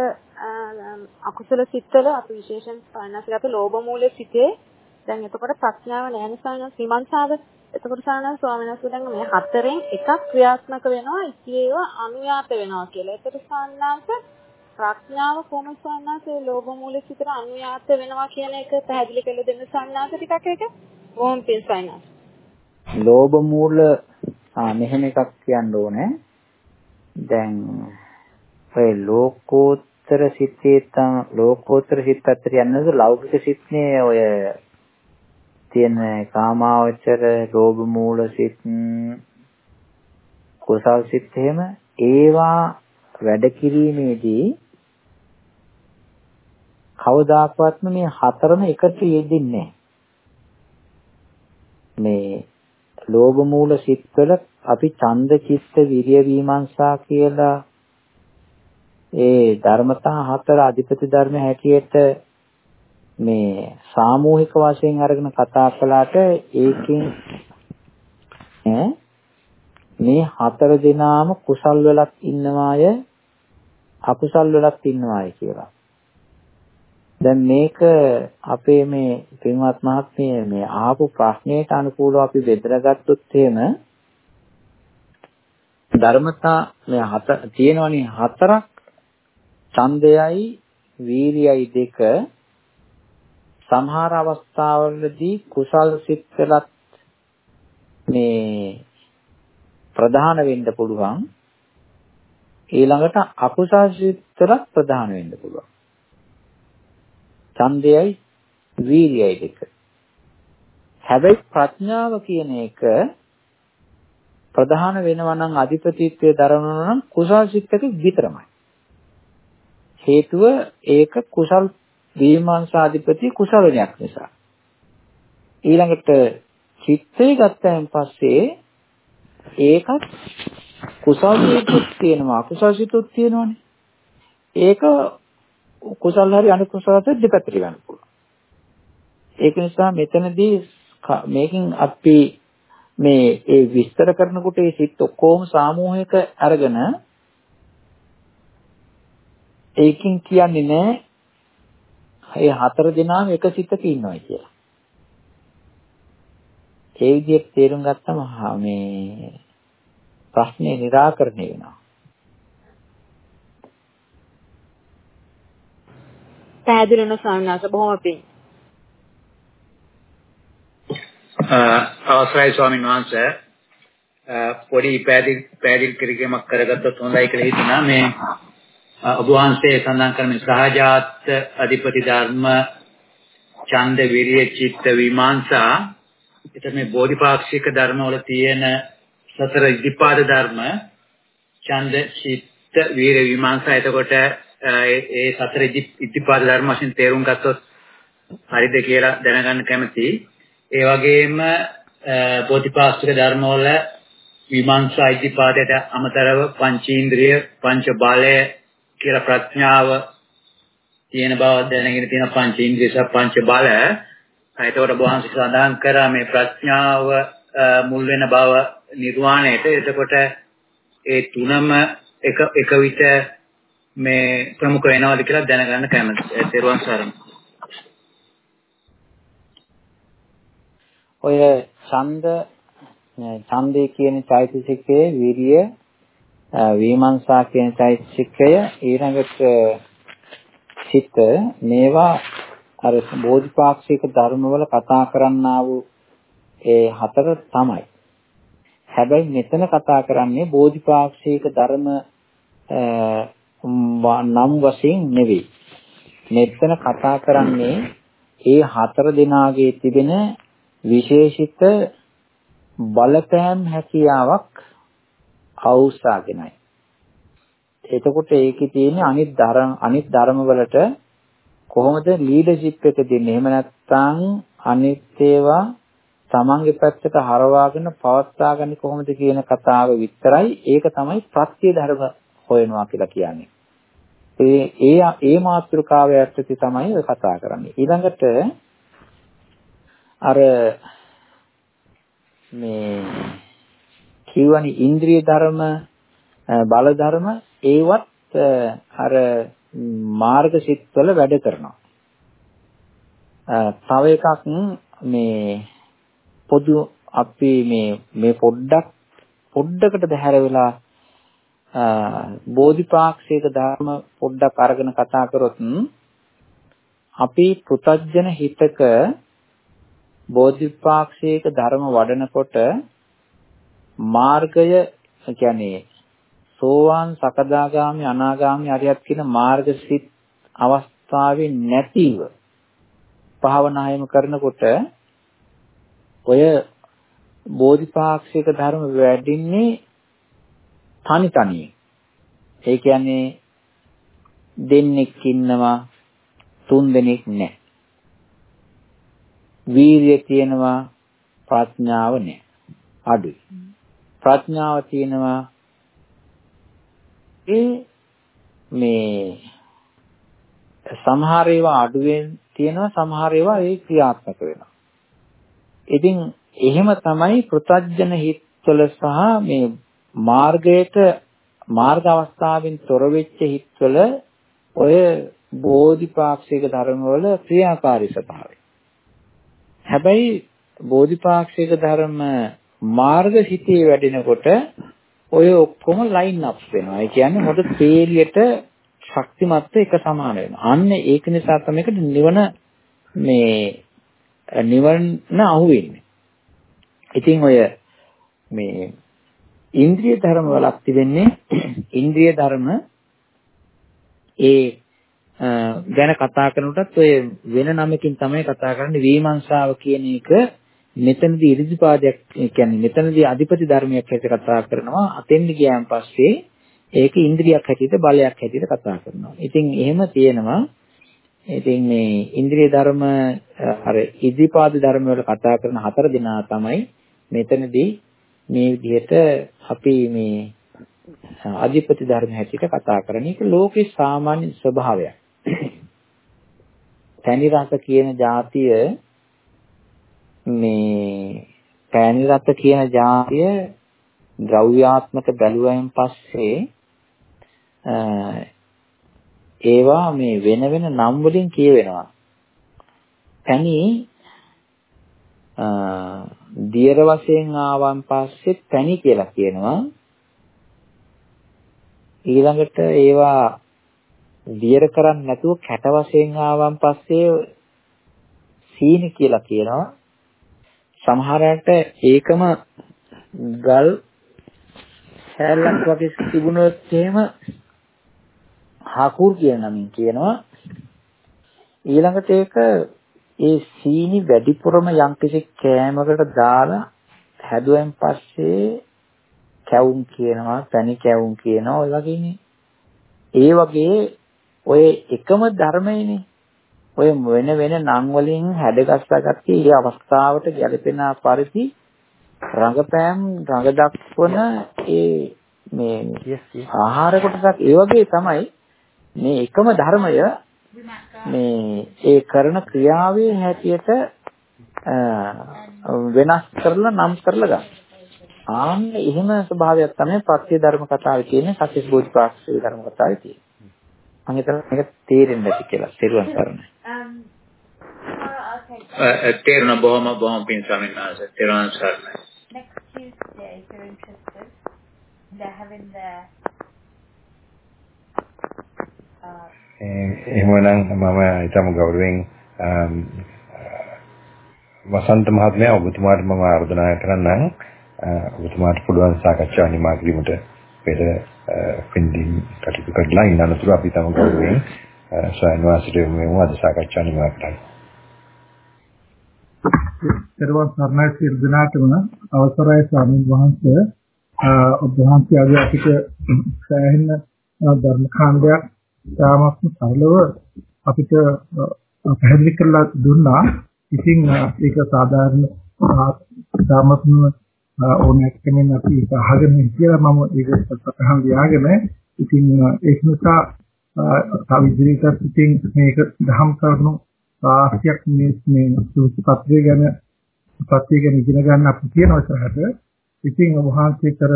අකුසල සිත්වල අපි විශේෂයෙන් සම්මාංශ අපේ ලෝභ මූලයේ සිටේ දැන් එතකොට ප්‍රඥාව නැහැ නිසා විමර්ශාව එතකොට සානන් ස්වාමීන් වහන්සේ දැන් මේ හතරෙන් එකක් ක්‍රියාත්මක වෙනවා ඉතින් ඒවා අනුයාත වෙනවා කියලා. ඒතර සාන්නාංශ ප්‍රඥාව කොහොමද සන්නාසේ ලෝභ මූලික සිතට අනුයාත වෙනවා කියන එක පැහැදිලි කරලා දෙන්න සන්නාස ටිකක් ඒක බොහොම පින් සන්නාස. ලෝභ මූල ආ මෙහෙම එකක් කියන්න ඕනේ. දැන් ඔය ලෝකෝත්තර සිතේ තම ලෝකෝත්තර සිත් අතර යන්නද ලෞකික සිත්නේ ඔය තියෙන කාමාවචර ලෝභ මූල සිත් කුසල් සිත් එහෙම ඒවා වැඩ කිරීමේදී කවදාකවත්ම මේ හතරම එකට යෙදෙන්නේ මේ ලෝභ මූල සිත්වල අපි ඡන්ද චිත්ත විරිය විමර්ශා කියලා ඒ ධර්මතා හතර අධිපති ධර්ම හැටියට මේ සාමූහික වශයෙන් අරගෙන කතා කළාට ඒකෙන් මේ හතර දෙනාම කුසල් වලත් ඉන්නවාය අකුසල් වලත් ඉන්නවාය කියලා. දැන් මේක අපේ මේ පින්වත් මහත්මිය මේ ආපු ප්‍රශ්නයට අනුකූලව අපි බෙදලාගත්තොත් එහෙම ධර්මතා මේ හත තියෙනවනේ හතරක් ඡන්දයයි වීරියයි දෙක සමහර අවස්ථාවලදී කුසල් සිත්වලත් මේ ප්‍රධාන වෙන්න පුළුවන්. ඊළඟට අකුසල් සිත්වලත් ප්‍රධාන වෙන්න පුළුවන්. ඡන්දයයි වීරියයි දෙක. හැබැයි ප්‍රඥාව කියන එක ප්‍රධාන වෙනවා නම් අධිපතිත්වයේ දරනවා නම් කුසල් සිත්ක විතරමයි. හේතුව ඒක කුසල් විමර්ශාධිපති කුසලණයක් නිසා. ඊළඟට චිත්තය ගත්තයින් පස්සේ ඒකත් කුසල් සිතුත් තියෙනවා අකුසල් සිතුත් තියෙනවානේ. ඒක කුසල් හරි අනුකුසල හරි දෙපැත්තට ගන්න පුළුවන්. ඒක නිසා මෙතනදී මේකෙන් අපි මේ ඒ විස්තර කරනකොට ඒ සිත් ඔක්කොම සාමූහික අරගෙන ඒකෙන් කියන්නේ නෑ ඒ හතර දෙනාම එක සිතක ඉන්නවා කියලා. ඒ විදිහට තේරුම් ගත්තම මේ ප්‍රශ්නේ निराකරණය වෙනවා. පැහැදිලි වෙන ස්වාමීනාස බොහොම පිං. අවසරයි ස්වාමීන් වහන්සේ පොඩි පැහැදිලි පැහැදිලි කිරීමක් කරගත්තොත් හොඳයි කියලා හිතනවා මේ ඔබ වහන්සේ සඳහන් කරන සහජාත අධිපති ධර්ම ඡන්ද විරිය චිත්ත විමාංශා එතන මේ බෝධිපාක්ෂික ධර්ම වල තියෙන සතර ඉදිපාද ධර්ම ඡන්ද චිත්ත විරිය විමාංශා එතකොට ඒ සතර ඉදිපාද ධර්ම වශයෙන් තේරුම් ගත්තොත් හරිද කියලා දැනගන්න කැමතියි ඒ වගේම බෝධිපාක්ෂික ධර්ම වල විමාංශා ඉදිපාදයට අමතරව පංචීන්ද්‍රිය පංච බලය කියලා ප්‍රඥාව තියෙන බව දැනගෙන තියෙන පංච ඉන්ද්‍රිය සහ පංච බල. ඒතකොට බොහන්සේ සඳහන් කරා මේ ප්‍රඥාව මුල් වෙන බව නිර්වාණයට. එතකොට ඒ තුනම එක එක විට මේ ප්‍රමුඛ වෙනවද කියලා දැනගන්න කැමතියි. තෙරුවන් සරණයි. ඔය ඡන්ද ඡන්දේ කියන චෛතසිකයේ විරිය විමර්ශා කියන චෛතසිකය ඊළඟට සිත මේවා අර බෝධිපාක්ෂික ධර්මවල කතා කරන්නා වූ ඒ හතර තමයි. හැබැයි මෙතන කතා කරන්නේ බෝධිපාක්ෂික ධර්ම නම් වශයෙන් නෙවෙයි. මෙතන කතා කරන්නේ ඒ හතර දෙනාගේ තිබෙන විශේෂිත බලපෑම් හැකියාවක් අවුස්සාගෙනයි. එතකොට ඒකේ තියෙන අනිත් ධර්ම අනිත් ධර්ම වලට කොහොමද ලීඩර්ෂිප් එක දෙන්නේ? එහෙම නැත්නම් අනිත් ඒවා තමන්ගේ පැත්තට හරවාගෙන පවත්වාගන්නේ කොහොමද කියන කතාව විතරයි ඒක තමයි ප්‍රත්‍ය ධර්ම හොයනවා කියලා කියන්නේ. ඒ ඒ ඒ මාතෘකාව යටතේ තමයි ඔය කතා කරන්නේ. ඊළඟට අර මේ කියවනි ඉන්ද්‍රිය ධර්ම බල ධර්ම ඒවත් අර මාර්ග සිත්වල වැඩ කරනවා. තව එකක් මේ පොදු අපි මේ මේ පොඩ්ඩක් පොඩ්ඩකට බහැර වෙලා බෝධිපාක්ෂික ධර්ම පොඩ්ඩක් අරගෙන කතා කරොත් අපි පෘතජන හිතක බෝධිපාක්ෂික ධර්ම වඩනකොට මාර්ගය කියන්නේ සෝවාන් සකදාගාමි අනාගාමි අරියත් කියන මාර්ගසිත අවස්ථාවේ නැතිව භාවනායම කරනකොට ඔය බෝධිපාක්ෂික ධර්ම වැඩින්නේ තනි තනියෙන්. ඒ කියන්නේ දෙන්නෙක් ඉන්නවා තුන් දෙනෙක් නැහැ. වීරිය තියෙනවා ප්‍රඥාව නැහැ. අඩුයි. ප්‍රඥාව තියෙනවා ඒ මේ සමහර ඒවා අඩුවෙන් තියෙනවා සමහර ඒවා ඒ ක්‍රියාත්මක වෙනවා. ඉතින් එහෙම තමයි පෘතජන හිත්වල සහ මේ මාර්ගයට මාර්ග අවස්ථාවෙන් තොර වෙච්ච හිත්වල ඔය බෝධිපාක්ෂික ධර්ම වල ක්‍රියාකාරී ස්වභාවය. හැබැයි බෝධිපාක්ෂික ධර්ම මාර්ග හිතේ වැඩෙනකොට ඔය ඔක්කොම ලයින් අප් වෙනවා. ඒ කියන්නේ හොඳ තේලියට ශක්තිමත්ව එක සමාන වෙනවා. අන්න ඒක නිසා තමයි නිවන මේ නිවන අහුවෙන්නේ. ඉතින් ඔය මේ ඉන්ද්‍රිය ධර්ම වලක් තිබෙන්නේ ඉන්ද්‍රිය ධර්ම ඒ ගැන කතා කරනකොටත් ඔය වෙන නමකින් තමයි කතා කරන්නේ විමර්ශාව කියන එක මෙතනදී ඉරිදිපාදයක් කියන්නේ මෙතනදී අධිපති ධර්මයක් හැටියට කතා කරනවා අතෙන් ගියාන් පස්සේ ඒක ඉන්ද්‍රියක් හැටියට බලයක් හැටියට කතා කරනවා. ඉතින් එහෙම තියෙනවා. ඉතින් මේ ඉන්ද්‍රිය ධර්ම අර ඉදිපාද ධර්ම වල කතා කරන හතර දෙනා තමයි මෙතනදී මේ විදිහට අපි මේ අධිපති ධර්ම හැටියට කතා කරන එක ලෝකේ සාමාන්‍ය ස්වභාවයක්. තනි රස කියන જાතිය මේ පෑනි රස කියන જાතිය ද්‍රව්‍යාත්මක බැලුවයින් පස්සේ ඒවා මේ වෙන වෙන නම් වලින් කියවෙනවා. තනි දියර වශයෙන් ආවන් පස්සේ පැණි කියලා කියනවා. ඊළඟට ඒවා දියර කරන්නේ නැතුව කැට වශයෙන් ආවන් පස්සේ සීනි කියලා කියනවා. සමහරකට ඒකම ගල් හැලක් වගේ තිබුණොත් එහෙම හකුර් කියන නමින් කියනවා. ඊළඟට ඒක ඒ සීනි වැඩිපුරම යම්කිසි කෑමකට දාලා හැදුවෙන් පස්සේ කැවුම් කියනවා, පැණි කැවුම් කියනවා, ඔය වගේනේ. ඒ වගේ ඔය එකම ධර්මයනේ. ඔය වෙන වෙන නම් වලින් හැඩගස්සගත්ත ඒ අවස්ථාවට ගැලපෙන පරිදි රඟපෑම් රඟ දක්වන ඒ මේ ආහාර කොටසක් ඒ වගේ තමයි මේ එකම ධර්මය මේ ඒ කරන ක්‍රියාවේ හැටියට වෙනස් කරලා නම් කරලා ගන්න. ආන්න එහෙම ස්වභාවයක් තමයි ප්‍රත්‍ය ධර්ම කතාවේ තියෙන්නේ සත්‍ය බෝධිපාක්ෂික ධර්ම කතාවේ තියෙන්නේ. මම හිතනවා මේක තේරෙන්නේ නැති කියලා. තේරුවන් කරන්නේ. තේරුණ බොහොම බොහොම පින් ස්වාමීන් වහන්සේ. තේරුවන් සරණයි. Next Tuesday, if you're interested, they're having the uh, එහෙමනම් මම ඊටම ගෞරවයෙන් වසන්ත මහත්මයා ඔබතුමාට මම ආරාධනා කරන්නම් ඔබතුමාට පුළුවන් සාකච්ඡා නිමා කිරීමට පෙර පින්දින් කටයුතු කරලා ඉන්න අනතුරු අපි තම ගෞරවයෙන් ස්වයං වාසිතේ මෙමු අද සාකච්ඡා නිමා කරන්නේ. පෙරවන් සර්ණයි සියලු දෙනාටම අවසරයි ස්වාමීන් වහන්සේ ඔබ වහන්සේ අද අපිට සෑහෙන ධර්ම කාණ්ඩයක් තාමත්ම සරලව අපිට පැහැදිලි කරලා දුන්නා. ඉතින් ඒක සාධාරණ තාමත්ම ඕනෑක් කෙනෙක් අපි ඒක අහගෙන ඉතියා මම ඒක සතහන් ලියාගෙන ඉතින් ඒක නිසා තව ඉදිරියට ඉතින් මේක දහම් කරුණු රාශියක් මේ මේ සූචි පත්‍රය ගැන පත්‍රය ගැන ඉගෙන ගන්න අපි කියනවා ඉස්සරහට ඉතින් වහන්සේ කර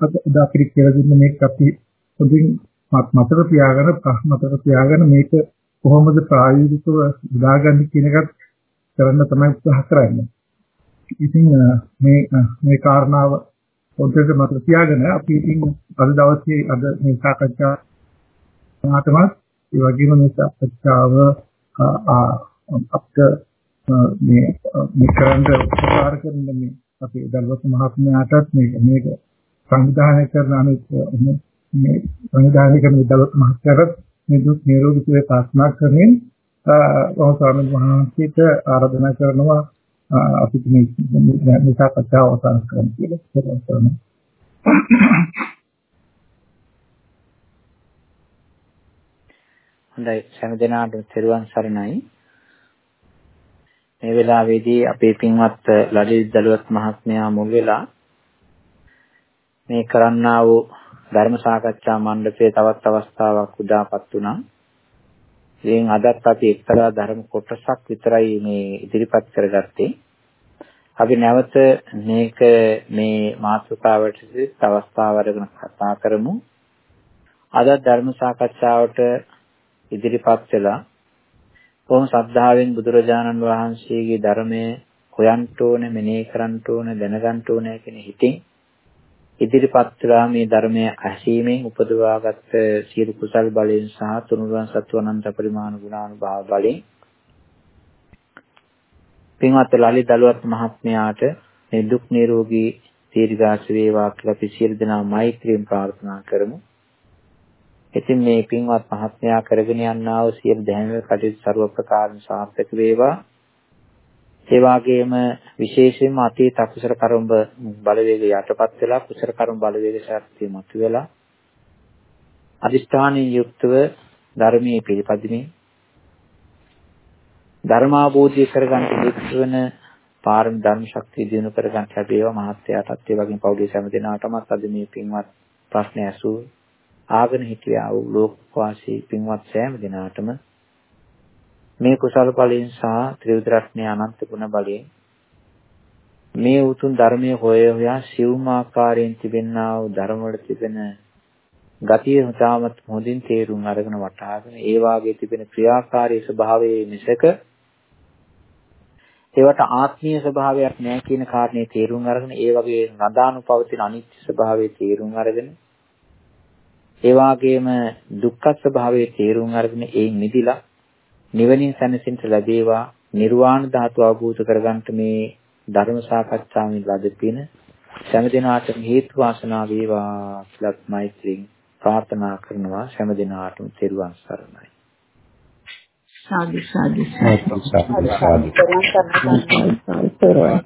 අද අපිට කියලා දුන්න මේක අපි පොඩින් මතක තියාගෙන ප්‍රශ්න මතක තියාගෙන මේක කොහොමද ප්‍රායෝගිකව උදාගන්නේ කියන එකත් කරන්න තමයි උත්සාහ කරන්නේ. ඉතින් මේ මේ කාරණාව පොඩ්ඩක් මතක තියාගෙන අපි ඉතින් අද දවසේ අද මේ සාකච්ඡා මාතම ඒ වගේම මේ සාකච්ඡාව අපිට මේ මේ කරන්න උපකාර කරන මේ අපේ දල්වත් මහත්මයාටත් මේක මේක සංවිධානය කරන අනිත් මේ සංවිධානය කරන දල්වත් මහත්මයාට මේ දුක් නිරෝධී වේ ප්‍රාර්ථනා කරමින් ඔහු ස්වාමීන් වහන්සේට ආරාධනා කරනවා අපිට මේ මේ සාකච්ඡාව අවසන් කරන්න කියලා කරනවා. හොඳයි හැම දිනාටම තෙරුවන් සරණයි. මේ වෙලාවේදී අපේ පින්වත් ලලිත් දලුවත් මහත්මයා මුල් වෙලා මේ කරන්නා වූ ධර්ම සාකච්ඡා මණ්ඩපයේ තවත් අවස්ථාවක් උදාපත් වුණා. ඉතින් අදත් අපි එක්තරා ධර්ම කොටසක් විතරයි මේ ඉදිරිපත් කරගත්තේ. අපි නැවත මේක මේ මාතෘකාවට අවස්ථාව අරගෙන කතා කරමු. අද ධර්ම සාකච්ඡාවට ඉදිරිපත් වෙලා කොහොම ශ්‍රද්ධාවෙන් බුදුරජාණන් වහන්සේගේ ධර්මයේ හොයන්න ඕනේ, මෙනෙහි කරන්න ඕනේ, දැනගන්න ඕනේ කියන හිතින් ඉදිරිපත් වෙලා මේ ධර්මයේ ඇසීමෙන් උපදවාගත් සියලු කුසල් බලයෙන් සහ තුනුරුවන් සත්ව අනන්ත පරිමාණ ගුණානුභාව බලයෙන් පින්වත් ලලිත දලුවත් මහත්මයාට මේ දුක් නිරෝගී දීර්ඝාස වේවා කියලා අපි සියලු දෙනා මෛත්‍රියෙන් ප්‍රාර්ථනා කරමු. ඉතින් මේ පින්වත් මහත්මයා කරගෙන යනා වූ සියලු දැහැමි කටයුතු ਸਰව ප්‍රකාරන සාර්ථක වේවා. ඒ වගේම විශේෂයෙන්ම අතීත අකුසල කර්ම බලවේග යටපත් වෙලා කුසල කර්ම බලවේග ශක්තිය මතුවලා අදිෂ්ඨානීය යුක්තව ධර්මයේ පිළිපදිමින් ධර්මාභෝධය කරගන්න හේතු වෙන පාරම ධර්ම ශක්තිය දිනු කරගන්න ලැබේවා. මහත්යාටත් ඒ වගේම පෞද්ගලික හැම දිනාටමත් අද මේ පින්වත් ප්‍රශ්න ඇසූ ආගෙන හිටියා වූ ලෝකවාසී පින්වත් සෑම දිනාටම මේ කුසල බලයෙන් සහ ත්‍රිවිධ රත්නයේ අනන්ත ගුණ බලයෙන් මේ උතුම් ධර්මයේ හොය හොයා සිවුම් ආකාරයෙන් තිබෙනා වූ ධර්ම වල තිබෙන ගතිය හොතාමත් හොඳින් තේරුම් අරගෙන වටහාගෙන ඒ වාගේ තිබෙන ක්‍රියාකාරී ස්වභාවයේ මිසක ඒවට ආත්මීය ස්වභාවයක් නැහැ කියන කාරණේ තේරුම් අරගෙන ඒ වගේ නදානුපවතින අනිත්‍ය ස්වභාවයේ තේරුම් අරගෙන ඒ වගේම දුක්ඛ ස්වභාවයේ තේරුම් අරගෙන ඒ මිදිලා නිවනින් සැනසෙන්න ලැබේවා. නිර්වාණ ධාතු අවබෝධ කරගන්නට මේ ධර්ම සාකච්ඡාවෙන් ලැබෙන සෑම දිනාටම හේතු වාසනා වේවා කියලා මෛත්‍රියෙන් ප්‍රාර්ථනා කරනවා. සෑම දිනාටම තෙරුවන් සරණයි. සාදු සාදු. සාදු සාදු